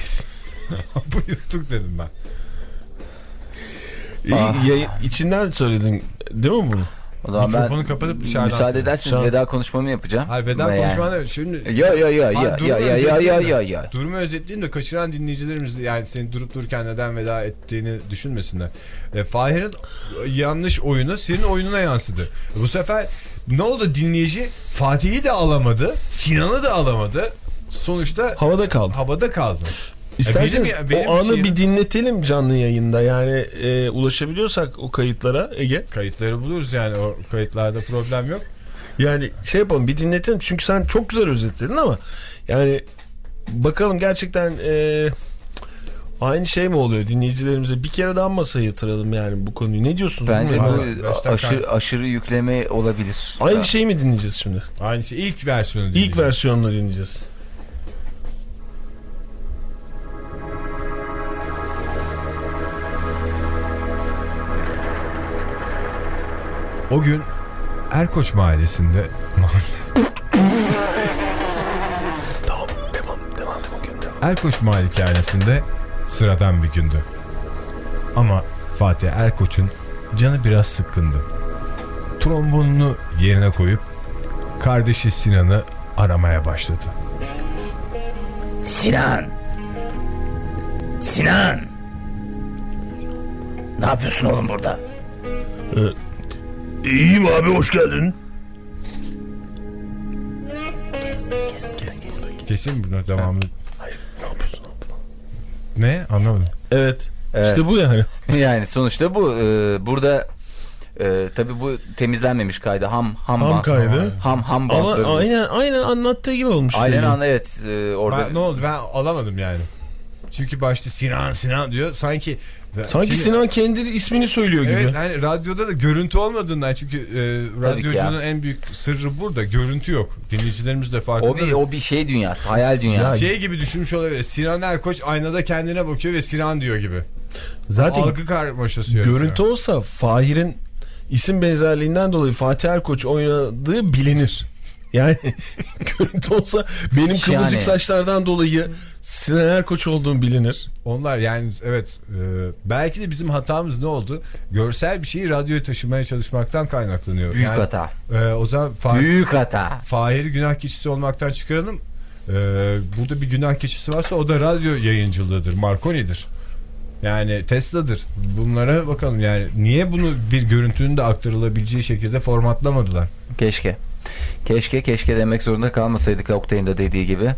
Speaker 1: hapı yuttuk dedim ben.
Speaker 3: İyi, yayın- içinden söyledin değil mi bunu?
Speaker 2: O zaman ben
Speaker 1: Mikrofonu kapatıp dışarıdan
Speaker 2: müsaade ederseniz
Speaker 3: Şu
Speaker 2: veda konuşmamı yapacağım.
Speaker 1: Hayır veda
Speaker 2: Ve yani-
Speaker 1: konuşmanda şimdi
Speaker 2: yo
Speaker 1: durumu
Speaker 2: yo yo yo
Speaker 1: özetleyeyim
Speaker 2: yo
Speaker 1: de-
Speaker 2: yo yo.
Speaker 1: Durumu özetleyeyim de kaçıran dinleyicilerimiz yani senin durup dururken neden veda ettiğini düşünmesinler. E, Fahir'in yanlış oyunu senin oyununa yansıdı. Bu sefer ne oldu dinleyici Fatih'i de alamadı, Sinan'ı da alamadı. Sonuçta
Speaker 3: Havada kaldı.
Speaker 1: havada kaldı.
Speaker 3: İsterseniz
Speaker 1: benim- benim
Speaker 3: o anı
Speaker 1: şeyim-
Speaker 3: bir dinletelim canlı yayında. Yani e, ulaşabiliyorsak o kayıtlara Ege.
Speaker 1: Kayıtları buluruz yani o kayıtlarda problem yok.
Speaker 3: Yani şey yapalım bir dinletelim. Çünkü sen çok güzel özetledin ama yani bakalım gerçekten e, aynı şey mi oluyor dinleyicilerimize? Bir kere daha masaya yatıralım yani bu konuyu. Ne diyorsunuz?
Speaker 2: Bence bu aşırı, aşırı yükleme olabilir.
Speaker 3: Aynı şeyi mi dinleyeceğiz şimdi?
Speaker 1: Aynı şey ilk versiyonu
Speaker 3: İlk
Speaker 1: dinleyeceğiz.
Speaker 3: versiyonunu dinleyeceğiz.
Speaker 1: O gün Erkoç mahallesinde
Speaker 3: Tamam devam devam o gün devam.
Speaker 1: Erkoç malikanesinde sıradan bir gündü. Ama Fatih Erkoç'un canı biraz sıkkındı. Trombonunu yerine koyup kardeşi Sinan'ı aramaya başladı.
Speaker 2: Sinan. Sinan. Ne yapıyorsun oğlum burada?
Speaker 3: İyiyim abi hoş geldin.
Speaker 1: Kesin buna devamlı.
Speaker 3: Hayır ne yapıyorsun
Speaker 1: Ne? Anlamadım.
Speaker 3: Evet.
Speaker 2: Evet.
Speaker 3: İşte bu yani.
Speaker 2: yani sonuçta bu e, burada e, tabii bu temizlenmemiş kaydı ham ham
Speaker 3: Ham
Speaker 2: band-
Speaker 3: kaydı.
Speaker 2: ham ham
Speaker 3: Ama
Speaker 2: bu.
Speaker 3: aynen aynen anlattığı gibi olmuş.
Speaker 2: Aynen anla evet e, orada
Speaker 1: Ben, ne oldu? Ben alamadım yani. Çünkü başta Sinan Sinan diyor. Sanki
Speaker 3: Sanki
Speaker 1: Şimdi-
Speaker 3: Sinan kendi ismini söylüyor gibi.
Speaker 1: Evet hani radyoda da görüntü olmadığından çünkü e, radyocunun en büyük sırrı burada görüntü yok. Dinleyicilerimiz de farkında.
Speaker 2: o bir o bir şey dünyası hayal dünyası.
Speaker 1: Şey gibi düşünmüş olabilir. Sinan Erkoç aynada kendine bakıyor ve Sinan diyor gibi.
Speaker 3: Zaten
Speaker 1: Algı karmaşası yaratıyor.
Speaker 3: görüntü olsa Fahir'in isim benzerliğinden dolayı Fatih Erkoç oynadığı bilinir. Yani görüntü olsa benim kıvırcık
Speaker 2: Yani.
Speaker 3: saçlardan dolayı Sinan Erkoç olduğum bilinir.
Speaker 1: Onlar yani evet e, belki de bizim hatamız ne oldu? Görsel bir şeyi radyoya taşımaya çalışmaktan kaynaklanıyor.
Speaker 2: Büyük
Speaker 1: Yani,
Speaker 2: hata.
Speaker 1: e, o zaman Fahir,
Speaker 2: Büyük hata.
Speaker 1: Fahir'i günah keçisi olmaktan çıkaralım. E, burada bir günah keçisi varsa o da radyo yayıncılığıdır. Marconi'dir. Yani Tesla'dır. Bunlara bakalım yani niye bunu bir görüntünün de aktarılabileceği şekilde formatlamadılar?
Speaker 2: Keşke. Keşke keşke demek zorunda kalmasaydık Oktay'ın da dediği gibi.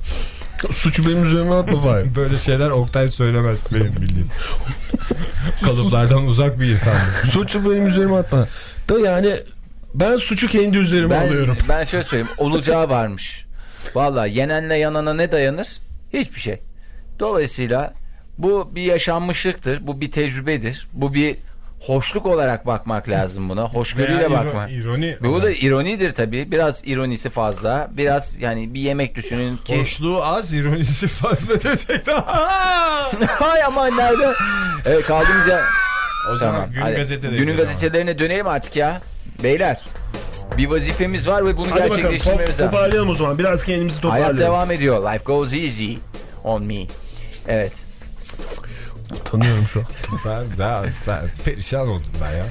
Speaker 3: Suçu benim üzerime atma Fahir.
Speaker 1: Böyle şeyler Oktay söylemez benim bildiğim. Kalıplardan uzak bir insandır.
Speaker 3: Suçu benim üzerime atma. Da yani ben suçu kendi üzerime
Speaker 2: Ben,
Speaker 3: alıyorum.
Speaker 2: ben şöyle söyleyeyim. Olacağı varmış. Valla yenenle yanana ne dayanır? Hiçbir şey. Dolayısıyla bu bir yaşanmışlıktır. Bu bir tecrübedir. Bu bir hoşluk olarak bakmak lazım buna. Hoşgörüyle
Speaker 1: Veya iro-
Speaker 2: bakma.
Speaker 1: ironi.
Speaker 2: Bu da ironidir tabii. Biraz ironisi fazla. Biraz yani bir yemek düşünün ki.
Speaker 1: Hoşluğu az, ironisi fazla desek de.
Speaker 2: Hay aman nerede? Evet kaldığımız yer.
Speaker 1: o zaman
Speaker 2: Tamam.
Speaker 1: gün
Speaker 2: hadi.
Speaker 1: gazeteleri.
Speaker 2: Günün gazetelerine dönelim artık ya. Beyler. Bir vazifemiz var ve bunu
Speaker 3: Hadi bakalım
Speaker 2: gerçekleştirmemiz lazım.
Speaker 3: toparlayalım o zaman. Biraz kendimizi
Speaker 2: Hayat
Speaker 3: toparlayalım.
Speaker 2: devam ediyor. Life goes easy on me. Evet.
Speaker 3: Tanıyorum şu an.
Speaker 1: Ben, daha, ben perişan oldum ben ya.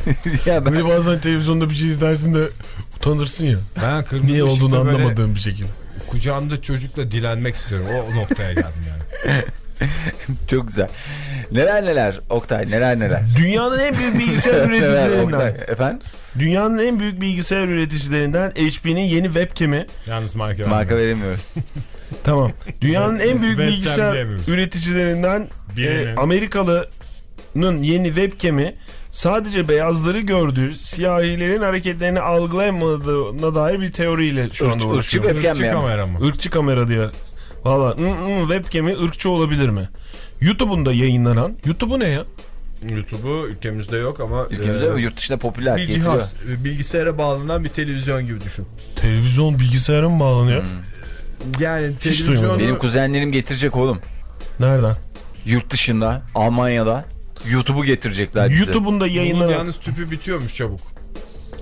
Speaker 2: ya ben,
Speaker 3: Böyle bazen televizyonda bir şey izlersin de utanırsın ya.
Speaker 1: Ben kırmızı
Speaker 3: Niye olduğunu anlamadığım bir şekilde.
Speaker 1: Kucağımda çocukla dilenmek istiyorum. O noktaya geldim yani.
Speaker 2: çok güzel. Neler neler Oktay neler neler.
Speaker 3: Dünyanın en büyük bilgisayar üreticilerinden.
Speaker 2: Efendim?
Speaker 3: Dünyanın en büyük bilgisayar üreticilerinden HP'nin yeni webcam'i.
Speaker 1: Yalnız marka
Speaker 2: Marka veremiyoruz.
Speaker 3: Tamam. Dünyanın en büyük
Speaker 1: Webcam
Speaker 3: bilgisayar üreticilerinden
Speaker 1: Birinin.
Speaker 3: e, Amerikalı YouTube'nun yeni webcam'i sadece beyazları gördüğü siyahilerin hareketlerini algılayamadığına dair bir teoriyle şu anda
Speaker 2: Irkçı,
Speaker 3: uğraşıyor.
Speaker 2: webcam
Speaker 1: Irkçı
Speaker 2: mi? ama?
Speaker 1: kamera mı?
Speaker 3: Irkçı kamera diyor. Valla webcam'i ırkçı olabilir mi? YouTube'un da yayınlanan YouTube'u ne ya?
Speaker 1: YouTube'u ülkemizde yok ama
Speaker 2: Ülkemizde
Speaker 1: e,
Speaker 2: mi? Yurt dışında popüler.
Speaker 1: bir
Speaker 2: getiriyor.
Speaker 1: cihaz, e, bilgisayara bağlanan bir televizyon gibi düşün.
Speaker 3: Televizyon bilgisayara mı bağlanıyor?
Speaker 1: Yani
Speaker 3: duymadım.
Speaker 1: televizyonu
Speaker 2: Benim kuzenlerim getirecek oğlum.
Speaker 3: Nereden?
Speaker 2: Yurt dışında, Almanya'da YouTube'u getirecekler bize.
Speaker 3: YouTube'un da
Speaker 1: bunun
Speaker 3: yayınlanan...
Speaker 1: yalnız tüpü bitiyormuş çabuk.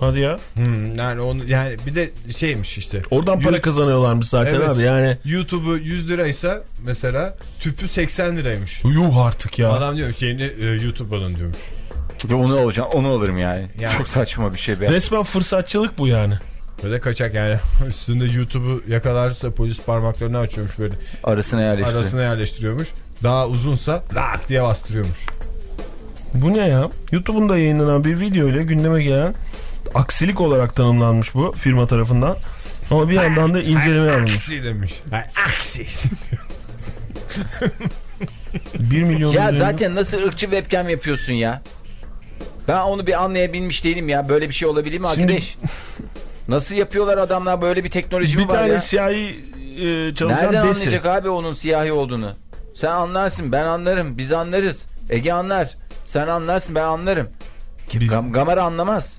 Speaker 3: Hadi ya.
Speaker 1: Hmm, yani onu yani bir de şeymiş işte.
Speaker 3: Oradan para kazanıyorlarmış zaten
Speaker 1: Evet.
Speaker 3: abi yani.
Speaker 1: YouTube'u 100 liraysa mesela tüpü 80 liraymış.
Speaker 3: Yuh artık ya.
Speaker 1: Adam diyor şeyini e, YouTube alın diyormuş.
Speaker 2: Ve onu alacağım, onu alırım yani.
Speaker 1: Yani-
Speaker 2: Çok saçma bir şey be.
Speaker 3: Resmen fırsatçılık bu yani.
Speaker 1: Böyle kaçak yani. Üstünde YouTube'u yakalarsa polis parmaklarını açıyormuş böyle.
Speaker 2: Arasına yerleştir.
Speaker 1: Arasına yerleştiriyormuş. Daha uzunsa lak diye bastırıyormuş.
Speaker 3: Bu ne ya? YouTube'un da yayınlanan bir video ile gündeme gelen aksilik olarak tanımlanmış bu firma tarafından. Ama bir yandan da inceleme alınmış.
Speaker 1: Aksi demiş. Ay, aksi.
Speaker 3: 1 milyon
Speaker 2: Ya
Speaker 3: üzerinde-
Speaker 2: zaten nasıl ırkçı webcam yapıyorsun ya? Ben onu bir anlayabilmiş değilim ya. Böyle bir şey olabilir mi
Speaker 3: Şimdi-
Speaker 2: arkadaş? Nasıl yapıyorlar adamlar böyle bir teknoloji
Speaker 3: bir
Speaker 2: mi var
Speaker 3: tane
Speaker 2: ya?
Speaker 3: siyahi e, çalışan
Speaker 2: Nereden
Speaker 3: desi.
Speaker 2: anlayacak abi onun siyahi olduğunu? Sen anlarsın ben anlarım biz anlarız. Ege anlar. Sen anlarsın ben anlarım.
Speaker 3: Biz-
Speaker 2: Gam Gamara anlamaz.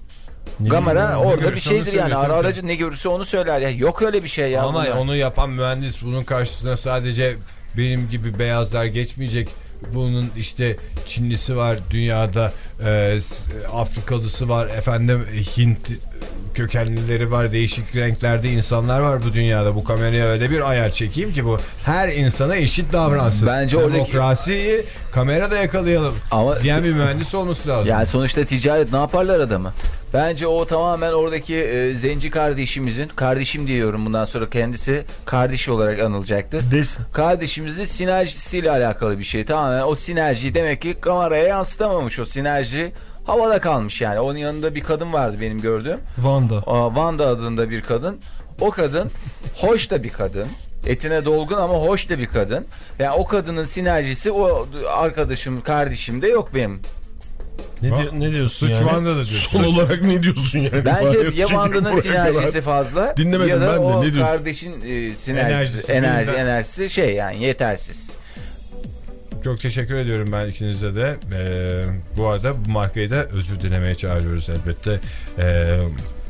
Speaker 3: Ne
Speaker 2: Gamara
Speaker 1: bileyim,
Speaker 2: orada bir şeydir yani. Ara aracı ne görürse onu söyler ya. Yok öyle bir şey ya.
Speaker 1: Ama
Speaker 2: bunlar.
Speaker 1: onu yapan mühendis bunun karşısına sadece benim gibi beyazlar geçmeyecek. Bunun işte Çinlisi var dünyada, e, Afrikalısı var, efendim Hint kökenlileri var, değişik renklerde insanlar var bu dünyada. Bu kameraya öyle bir ayar çekeyim ki bu her insana eşit davransın.
Speaker 2: Bence oradaki-
Speaker 1: Demokrasiyi kamerada yakalayalım.
Speaker 2: Ama-
Speaker 1: diyen bir mühendis olması lazım.
Speaker 2: Yani sonuçta ticaret ne yaparlar adamı? Bence o tamamen oradaki e, zenci kardeşimizin, kardeşim diyorum bundan sonra kendisi kardeş olarak anılacaktır.
Speaker 3: Desi.
Speaker 2: Kardeşimizin sinerjisiyle alakalı bir şey. Tamamen o sinerjiyi demek ki kameraya yansıtamamış o sinerji. Havada kalmış yani. Onun yanında bir kadın vardı benim gördüğüm.
Speaker 3: Van'da.
Speaker 2: Aa, Wanda adında bir kadın. O kadın hoş da bir kadın. Etine dolgun ama hoş da bir kadın. Yani o kadının sinerjisi o arkadaşım, kardeşim de yok benim.
Speaker 3: Ne, diyor- ne diyorsun
Speaker 1: Suç
Speaker 3: yani?
Speaker 1: Van'da da diyorsun.
Speaker 3: Son olarak ne diyorsun yani?
Speaker 2: Bence ya Wanda'nın
Speaker 3: buraya
Speaker 2: sinerjisi fazla
Speaker 3: Dinlemedim
Speaker 2: ya da
Speaker 3: ben de,
Speaker 2: o
Speaker 3: ne diyorsun?
Speaker 2: kardeşin e, sinerjisi,
Speaker 1: Enerjisi,
Speaker 2: enerji, enerjisi şey yani yetersiz.
Speaker 1: Çok teşekkür ediyorum ben ikinize de. Ee, bu arada bu markayı da özür dilemeye çağırıyoruz elbette. Ee,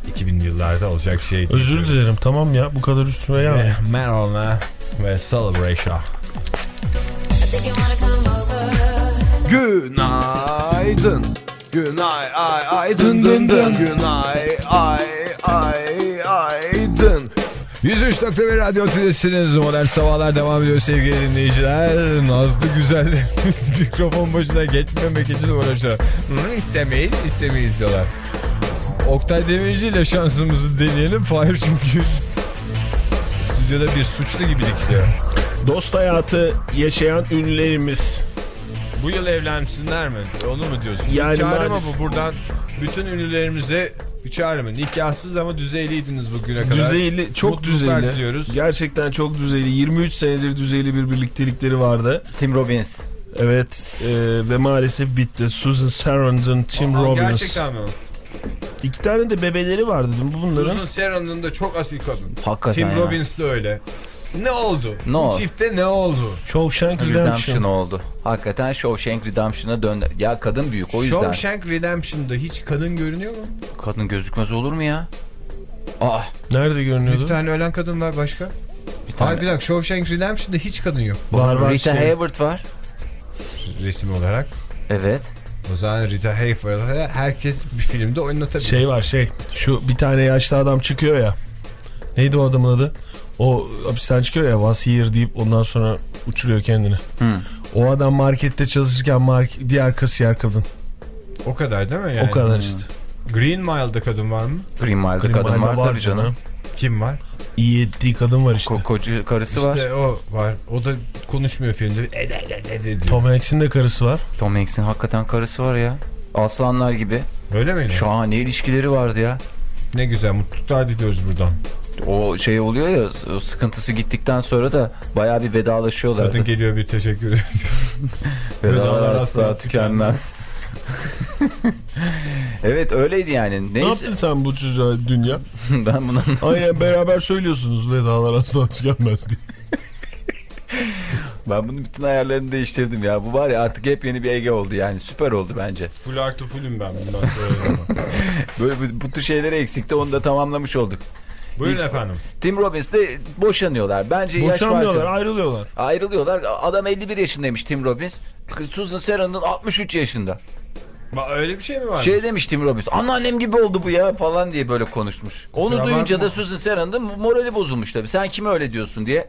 Speaker 1: 2000 yıllarda olacak şey.
Speaker 3: Özür dilerim tamam ya bu kadar üstüme gelme.
Speaker 1: Ve Madonna ve Celebration.
Speaker 8: Günaydın. Günay ay ay dın dın dın. Günay ay ay ay dın.
Speaker 1: 103.1 Radyo Tülesi'niz. Modern Sabahlar devam ediyor sevgili dinleyiciler. Nazlı güzellerimiz mikrofon başına geçmemek için uğraşıyor. Hı, istemeyiz, istemeyiz diyorlar. Oktay Demirci ile şansımızı deneyelim. Fahir çünkü stüdyoda bir suçlu gibi dikiliyor.
Speaker 3: Dost hayatı yaşayan ünlülerimiz.
Speaker 1: Bu yıl evlensinler mi? Onu mu diyorsun?
Speaker 3: Yani
Speaker 1: bir çağrı mı bu? Buradan bütün ünlülerimize bir çağrı mı? Nikahsız ama düzeyliydiniz bugüne kadar.
Speaker 3: Düzeyli, çok
Speaker 1: Mutluluklar
Speaker 3: düzeyli.
Speaker 1: diliyoruz.
Speaker 3: Gerçekten çok düzeyli. 23 senedir düzeyli bir birliktelikleri vardı.
Speaker 2: Tim Robbins.
Speaker 3: Evet e, ve maalesef bitti. Susan Sarandon, Tim
Speaker 1: Aa,
Speaker 3: Robbins.
Speaker 1: Gerçekten mi?
Speaker 3: İki tane de bebeleri vardı değil mi bunların?
Speaker 1: Susan Sarandon da çok asil kadın.
Speaker 2: Hakikaten
Speaker 1: Tim. Robbins de öyle. Ne oldu?
Speaker 2: Ne oldu?
Speaker 1: çifte ne oldu?
Speaker 3: Shawshank
Speaker 2: Redemption
Speaker 3: Redemption.
Speaker 2: oldu. Hakikaten Shawshank Redemption'a döndü. Ya kadın büyük o yüzden.
Speaker 1: Shawshank Redemption'da hiç kadın görünüyor mu?
Speaker 2: Kadın gözükmez olur mu ya? Aa
Speaker 3: Nerede görünüyordu?
Speaker 1: Bir tane ölen kadın var başka.
Speaker 2: bir tane.
Speaker 1: Hayır bir dakika Shawshank Redemption'da hiç kadın yok.
Speaker 3: Var var
Speaker 2: Rita
Speaker 3: şey.
Speaker 2: Hayworth var.
Speaker 1: Resim olarak.
Speaker 2: Evet.
Speaker 1: O zaman Rita Hayworth'ı herkes bir filmde oynatabilir.
Speaker 3: Şey var şey. Şu bir tane yaşlı adam çıkıyor ya. Neydi o adamın adı? O hapisten çıkıyor ya was here deyip ondan sonra uçuruyor kendini.
Speaker 2: Hı.
Speaker 3: O adam markette çalışırken mark diğer kasiyer kadın.
Speaker 1: O kadar değil mi yani?
Speaker 3: O kadar işte.
Speaker 1: Green Mile'da kadın var mı?
Speaker 2: Green Mile'da
Speaker 3: Green
Speaker 2: kadın
Speaker 3: Mile'da
Speaker 2: var, tabii canım.
Speaker 1: Kim var?
Speaker 3: İyi ettiği kadın var işte.
Speaker 2: Ko koca karısı var.
Speaker 1: İşte o var. O da konuşmuyor filmde. Ede ede ede diyor.
Speaker 3: Tom Hanks'in de karısı var.
Speaker 2: Tom Hanks'in hakikaten karısı var ya. Aslanlar gibi.
Speaker 1: Öyle mi?
Speaker 2: Şahane ilişkileri vardı ya.
Speaker 1: Ne güzel mutluluklar diliyoruz buradan.
Speaker 2: O şey oluyor ya o sıkıntısı gittikten sonra da bayağı bir vedalaşıyorlar.
Speaker 1: Kadın geliyor bir teşekkür.
Speaker 2: Vedalar asla
Speaker 1: asla
Speaker 2: tükenmez. evet öyleydi yani.
Speaker 3: Ne
Speaker 2: Neyse
Speaker 3: yaptın sen bu çocuğa dünya?
Speaker 2: ben bunun
Speaker 3: Aynen beraber söylüyorsunuz vedalar asla tükenmez diye.
Speaker 2: ben bunun bütün ayarlarını değiştirdim ya. Bu var ya artık hep yeni bir Ege oldu yani süper oldu bence.
Speaker 1: Full artı fullüm ben bundan sonra.
Speaker 2: Böyle bu, bu tür şeyleri eksikti onu da tamamlamış olduk.
Speaker 1: Buyurun
Speaker 2: Hiç-
Speaker 1: efendim.
Speaker 2: Tim Robbins de boşanıyorlar. Bence yaş
Speaker 3: Boşanmıyorlar
Speaker 2: farkı.
Speaker 3: ayrılıyorlar.
Speaker 2: Ayrılıyorlar. Adam 51 yaşındaymış Tim Robbins. Susan Sarandon 63 yaşında.
Speaker 1: Ba- Öyle bir şey mi var?
Speaker 2: Şey demiş Tim Robbins. Anneannem gibi oldu bu ya falan diye böyle konuşmuş. Onu
Speaker 1: Kusura
Speaker 2: duyunca da Susan Sarandon morali bozulmuş tabii. Sen kime öyle diyorsun diye.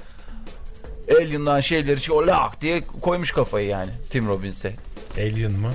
Speaker 2: Alien'dan şeyleri şey o lak diye koymuş kafayı yani Tim Robbins'e.
Speaker 1: Alien mı?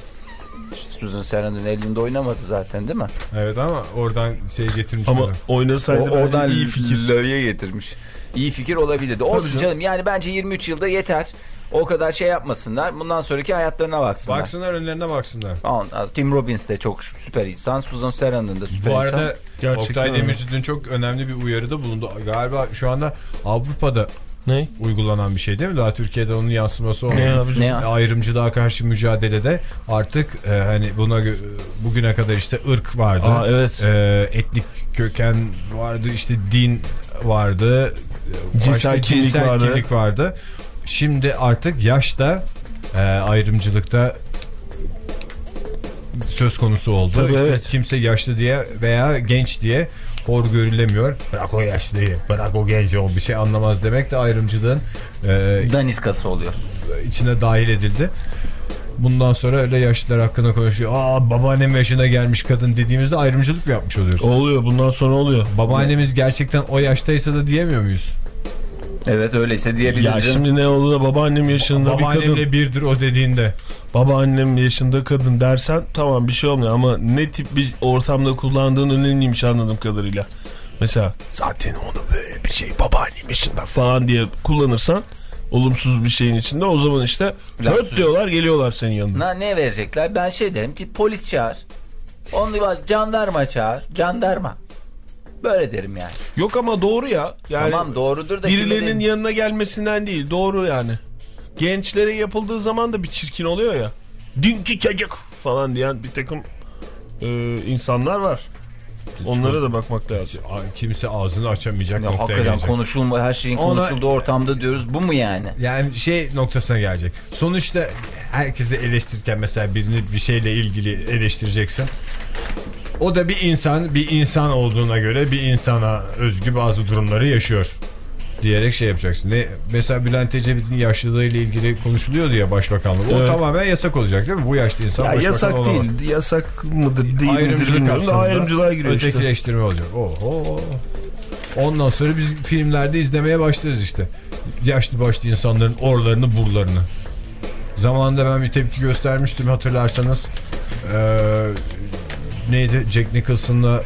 Speaker 2: Susan Sarandon Alien'da oynamadı zaten değil mi?
Speaker 1: Evet ama oradan şey getirmiş.
Speaker 3: Ama
Speaker 1: bana.
Speaker 3: oynasaydı
Speaker 2: O, oradan
Speaker 3: iyi fikir.
Speaker 2: lövye getirmiş. İyi fikir olabilirdi. Olsun
Speaker 3: canım.
Speaker 2: canım. Yani bence 23 yılda yeter. O kadar şey yapmasınlar. Bundan sonraki hayatlarına baksınlar.
Speaker 1: Baksınlar önlerine baksınlar.
Speaker 2: Ondan- Tim Robbins de çok süper insan. Susan Sarandon da süper
Speaker 1: Bu
Speaker 2: insan.
Speaker 1: arada
Speaker 3: Gerçekten
Speaker 1: Oktay
Speaker 3: öyle.
Speaker 1: Demirci dün çok önemli bir uyarıda bulundu. Galiba şu anda Avrupa'da
Speaker 3: Ne?
Speaker 1: uygulanan bir şey değil mi? Daha Türkiye'de onun yansıması olmadı.
Speaker 3: Ne?
Speaker 2: Ne ya?
Speaker 1: Ayrımcılığa karşı mücadelede artık e, hani buna gö- bugüne kadar işte ırk vardı.
Speaker 3: Aa, evet.
Speaker 1: E, etnik köken vardı, işte din vardı. e,
Speaker 3: Cinsel kimlik
Speaker 1: cinsel
Speaker 3: vardı.
Speaker 1: kimlik vardı. Şimdi artık yaşta e, ayrımcılıkta söz konusu oldu.
Speaker 3: Tabii,
Speaker 1: İşte
Speaker 3: evet.
Speaker 1: Kimse yaşlı diye veya genç diye hor görülemiyor. Bırak o yaşlıyı, bırak o genci o bir şey anlamaz demek de ayrımcılığın e,
Speaker 2: Daniskası oluyor.
Speaker 1: içine dahil edildi. Bundan sonra öyle yaşlılar hakkında konuşuyor. Aa babaannem yaşına gelmiş kadın dediğimizde ayrımcılık mı yapmış oluyoruz?
Speaker 3: Oluyor bundan sonra oluyor.
Speaker 1: Babaannemiz gerçekten o yaştaysa da diyemiyor muyuz?
Speaker 2: Evet öyleyse diyebiliriz.
Speaker 3: Ya şimdi ne oldu da babaannem yaşında bir kadın.
Speaker 1: Babaannemle birdir o dediğinde.
Speaker 3: Babaannem yaşında kadın dersen tamam bir şey olmuyor ama ne tip bir ortamda kullandığın önemliymiş anladığım kadarıyla. Mesela zaten onu böyle bir şey babaannem yaşında falan diye kullanırsan olumsuz bir şeyin içinde o zaman işte höt diyorlar geliyorlar senin yanına.
Speaker 2: Na, ne verecekler? Ben şey derim ki polis çağır. Onu jandarma çağır. Jandarma. Böyle derim yani.
Speaker 3: Yok ama doğru ya. Yani
Speaker 2: tamam doğrudur da
Speaker 3: birilerinin
Speaker 2: kimin-
Speaker 3: yanına gelmesinden değil doğru yani. Gençlere yapıldığı zaman da bir çirkin oluyor ya. Dünkü çocuk falan diyen bir takım e, insanlar var. Onlara da bakmak lazım.
Speaker 1: Kimse ağzını açamayacak
Speaker 2: Ya,
Speaker 1: noktaya
Speaker 2: hakikaten
Speaker 1: gelecek.
Speaker 2: konuşulma her şeyin
Speaker 1: Ona-
Speaker 2: konuşulduğu ortamda diyoruz. Bu mu yani?
Speaker 1: Yani şey noktasına gelecek. Sonuçta herkesi eleştirirken mesela birini bir şeyle ilgili eleştireceksin. O da bir insan, bir insan olduğuna göre bir insana özgü bazı durumları yaşıyor diyerek şey yapacaksın. Ne, mesela Bülent Ecevit'in yaşlılığıyla ilgili konuşuluyordu ya başbakanlık. O
Speaker 3: Evet.
Speaker 1: tamamen yasak olacak değil mi? Bu yaşta insan
Speaker 3: Ya
Speaker 1: başbakan
Speaker 3: yasak
Speaker 1: olamaz.
Speaker 3: değil. Yasak mıdır değil midir
Speaker 1: Ayrımcılık
Speaker 3: bilmiyorum da ayrımcılığa giriyor işte.
Speaker 1: ötekileştirme olacak. Oho. Ondan sonra biz filmlerde izlemeye başlarız işte. Yaşlı başlı insanların orlarını burlarını. Zamanında ben bir tepki göstermiştim hatırlarsanız. Ee, neydi? Jack Nicholson'la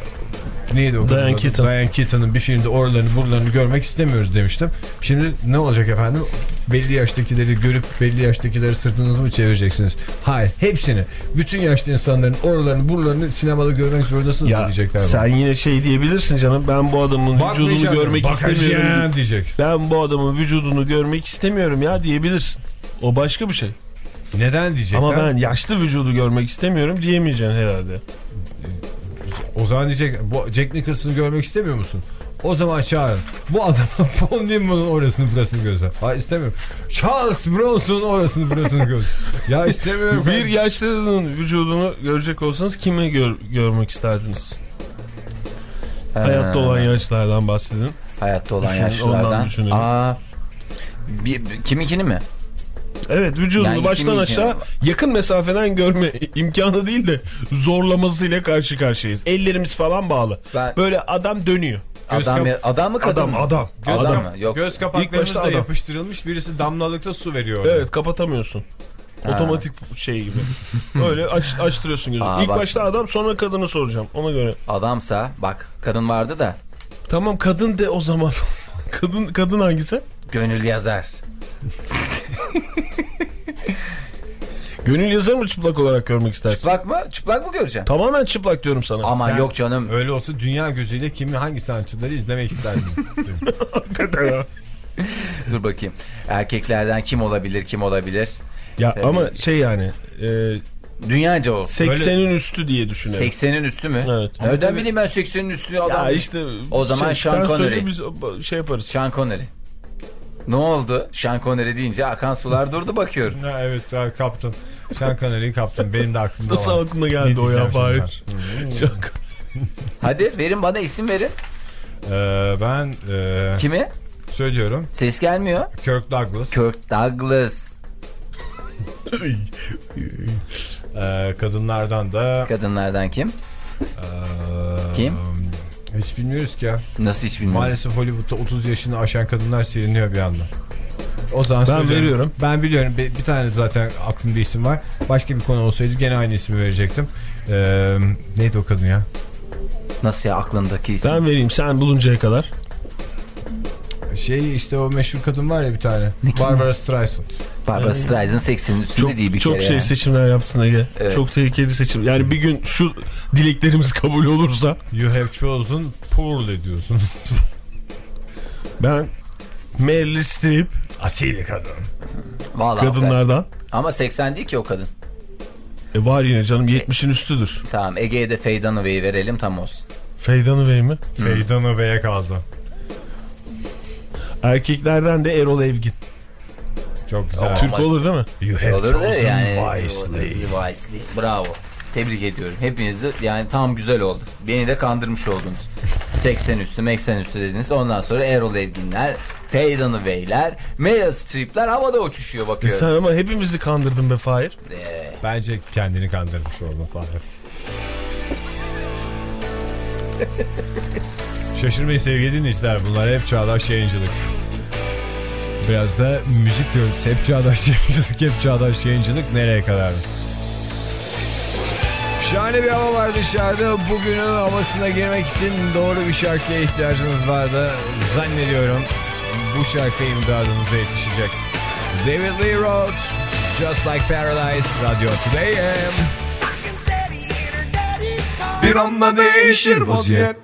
Speaker 1: neydi o
Speaker 3: Diane? Keaton.
Speaker 1: Diane Keaton'ın bir filmde oralarını buralarını görmek istemiyoruz demiştim. Şimdi ne olacak efendim? Belli yaştakileri görüp belli yaştakileri sırtınızı mı çevireceksiniz? Hayır hepsini. Bütün yaşlı insanların oralarını buralarını sinemada görmek zorundasınız
Speaker 3: Ya
Speaker 1: diyecekler.
Speaker 3: sen
Speaker 1: bana.
Speaker 3: yine şey diyebilirsin canım ben bu adamın vücudunu
Speaker 1: Bakmayacağım,
Speaker 3: görmek
Speaker 1: bakacağım
Speaker 3: istemiyorum.
Speaker 1: diyecek.
Speaker 3: Ben bu adamın vücudunu görmek istemiyorum ya diyebilirsin. O başka bir şey.
Speaker 1: Neden diyecekler?
Speaker 3: Ama ben yaşlı vücudu görmek istemiyorum diyemeyeceksin herhalde.
Speaker 1: O zaman diyecek bu Jack Nicholson'ı görmek istemiyor musun? O zaman çağırın. Bu adamın Paul Newman'ın orasını burasını göster. Hayır istemiyorum. Charles Bronson'un orasını burasını göster. ya istemiyorum.
Speaker 3: Bir yaşlının vücudunu görecek olsanız kimi gör- görmek isterdiniz? Hayatta olan yaşlardan bahsedin.
Speaker 2: Hayatta olan
Speaker 3: Düşünün, ondan
Speaker 2: yaşlılardan.
Speaker 3: düşünelim.
Speaker 2: Aa, bir, bir- kiminkini mi?
Speaker 3: Evet vücudunu
Speaker 2: Yani
Speaker 3: baştan aşağı yakın mesafeden görme imkanı değil de zorlamasıyla karşı karşıyayız. Ellerimiz falan bağlı.
Speaker 2: Ben-
Speaker 3: Böyle adam dönüyor.
Speaker 2: Adam, mı- adam mı kadın
Speaker 3: Adam
Speaker 2: mı?
Speaker 3: adam.
Speaker 2: Adam
Speaker 3: adam.
Speaker 2: mı? Yok.
Speaker 1: Göz kapaklarımız
Speaker 3: başta
Speaker 1: da
Speaker 3: adam.
Speaker 1: yapıştırılmış. Birisi damlalıkta su veriyor. oraya.
Speaker 3: Evet kapatamıyorsun. Otomatik şey gibi. Öyle aç, açtırıyorsun gözünü.
Speaker 2: Aa,
Speaker 3: İlk
Speaker 2: bak.
Speaker 3: başta adam sonra kadını soracağım. Ona göre.
Speaker 2: Adamsa bak kadın vardı da
Speaker 3: Tamam kadın de o zaman. kadın kadın hangisi?
Speaker 2: gönül yazar.
Speaker 3: Gönül yazar mı çıplak olarak görmek istersin?
Speaker 2: Çıplak mı? Çıplak mı göreceksin?
Speaker 3: Tamamen çıplak diyorum sana.
Speaker 2: Aman
Speaker 1: Sen-
Speaker 2: yok canım.
Speaker 1: Öyle olsa dünya gözüyle kimi hangi sanatçıları izlemek isterdin?
Speaker 3: Hakikaten ya.
Speaker 2: Dur bakayım. Erkeklerden kim olabilir kim olabilir?
Speaker 3: Ya
Speaker 2: Tabii.
Speaker 3: ama şey yani e,
Speaker 2: Dünyaca o.
Speaker 3: 80'in üstü diye düşünüyorum.
Speaker 2: 80'in üstü mü?
Speaker 3: Evet.
Speaker 2: Nereden bileyim ben 80'in üstü adam.
Speaker 3: Ya işte
Speaker 2: O zaman
Speaker 3: şey,
Speaker 2: Sean
Speaker 3: sen söyle
Speaker 2: Connery.
Speaker 3: biz şey yaparız.
Speaker 2: Sean Connery. Ne oldu? Sean Connery deyince akan sular durdu bakıyorum.
Speaker 1: ha, evet ha, kaptın. Sean Connery'i kaptın. Benim de aklımda
Speaker 3: Nasıl
Speaker 1: var.
Speaker 3: aklına
Speaker 1: Ne
Speaker 3: geldi o ya Fahir? Sean
Speaker 2: Hadi verin bana isim verin.
Speaker 1: ben? Ee, ben e,
Speaker 2: Kimi?
Speaker 1: söylüyorum.
Speaker 2: Ses gelmiyor.
Speaker 1: Kirk Douglas.
Speaker 2: Kirk Douglas.
Speaker 1: Ee, kadınlardan da
Speaker 2: Kadınlardan kim?
Speaker 1: ee,
Speaker 2: Kim?
Speaker 1: Hiç bilmiyoruz ki ya.
Speaker 2: Nasıl hiç bilmiyorum.
Speaker 1: Maalesef Hollywood'da 30 yaşını aşan kadınlar siliniyor bir anda. O zaman
Speaker 3: Ben
Speaker 1: söylüyorum.
Speaker 3: veriyorum.
Speaker 1: Ben biliyorum. Bir, bir tane zaten aklımda isim var. Başka bir konu olsaydı gene aynı ismi verecektim. Ee, neydi o kadın ya?
Speaker 2: Nasıl ya aklındaki isim?
Speaker 3: Ben vereyim sen buluncaya kadar.
Speaker 1: Şey işte o meşhur kadın var ya bir tane. Barbara Streisand.
Speaker 2: Barbara Streisand 80'in üstünde
Speaker 3: Çok,
Speaker 2: değil bir
Speaker 3: çok
Speaker 2: kere
Speaker 3: şey
Speaker 2: ya.
Speaker 3: seçimler yaptın Ege.
Speaker 2: Evet.
Speaker 3: Çok tehlikeli seçim. Yani bir gün şu dileklerimiz kabul olursa
Speaker 1: You have chosen poorly diyorsun.
Speaker 3: ben Meryl Streep
Speaker 1: Asil kadın.
Speaker 2: Vallahi
Speaker 3: kadınlardan.
Speaker 2: Ama 80 değil ki o kadın.
Speaker 3: E var yine canım 70'in üstüdür.
Speaker 2: Tamam Ege'ye de Faye Dunaway'i verelim tam olsun.
Speaker 3: Feydan'ı Bey mi?
Speaker 1: Feydan Bey'e kaldı.
Speaker 3: Erkeklerden de Erol Evgin.
Speaker 1: Çok güzel.
Speaker 2: Ama-
Speaker 3: Türk olur değil mi?
Speaker 1: You have
Speaker 2: Olur
Speaker 1: chosen
Speaker 2: yani.
Speaker 1: wisely.
Speaker 2: Wisely. Bravo. Tebrik ediyorum. Hepinizi yani tam güzel oldu. Beni de kandırmış oldunuz. 80 üstü, 80 üstü dediniz. Ondan sonra Erol Evginler, Faye Dunaway'ler, Meryl Streep'ler havada uçuşuyor
Speaker 3: E
Speaker 2: bakıyorum.
Speaker 3: sen ama hepimizi kandırdın be Fahir.
Speaker 2: Ee,
Speaker 1: Bence kendini kandırmış oldun Fahir. Şaşırmayın sevgili dinleyiciler. Bunlar hep çağdaş yayıncılık. Biraz da müzik diyoruz. Hep çağdaş yayıncılık, hep çağdaş yayıncılık nereye kadar? Şahane bir hava var dışarıda. Bugünün havasına girmek için doğru bir şarkıya ihtiyacınız vardı. Zannediyorum bu şarkı imdadınıza yetişecek. David Lee Roth, Just Like Paradise, Radyo Today AM.
Speaker 10: Bir anda değişir vaziyet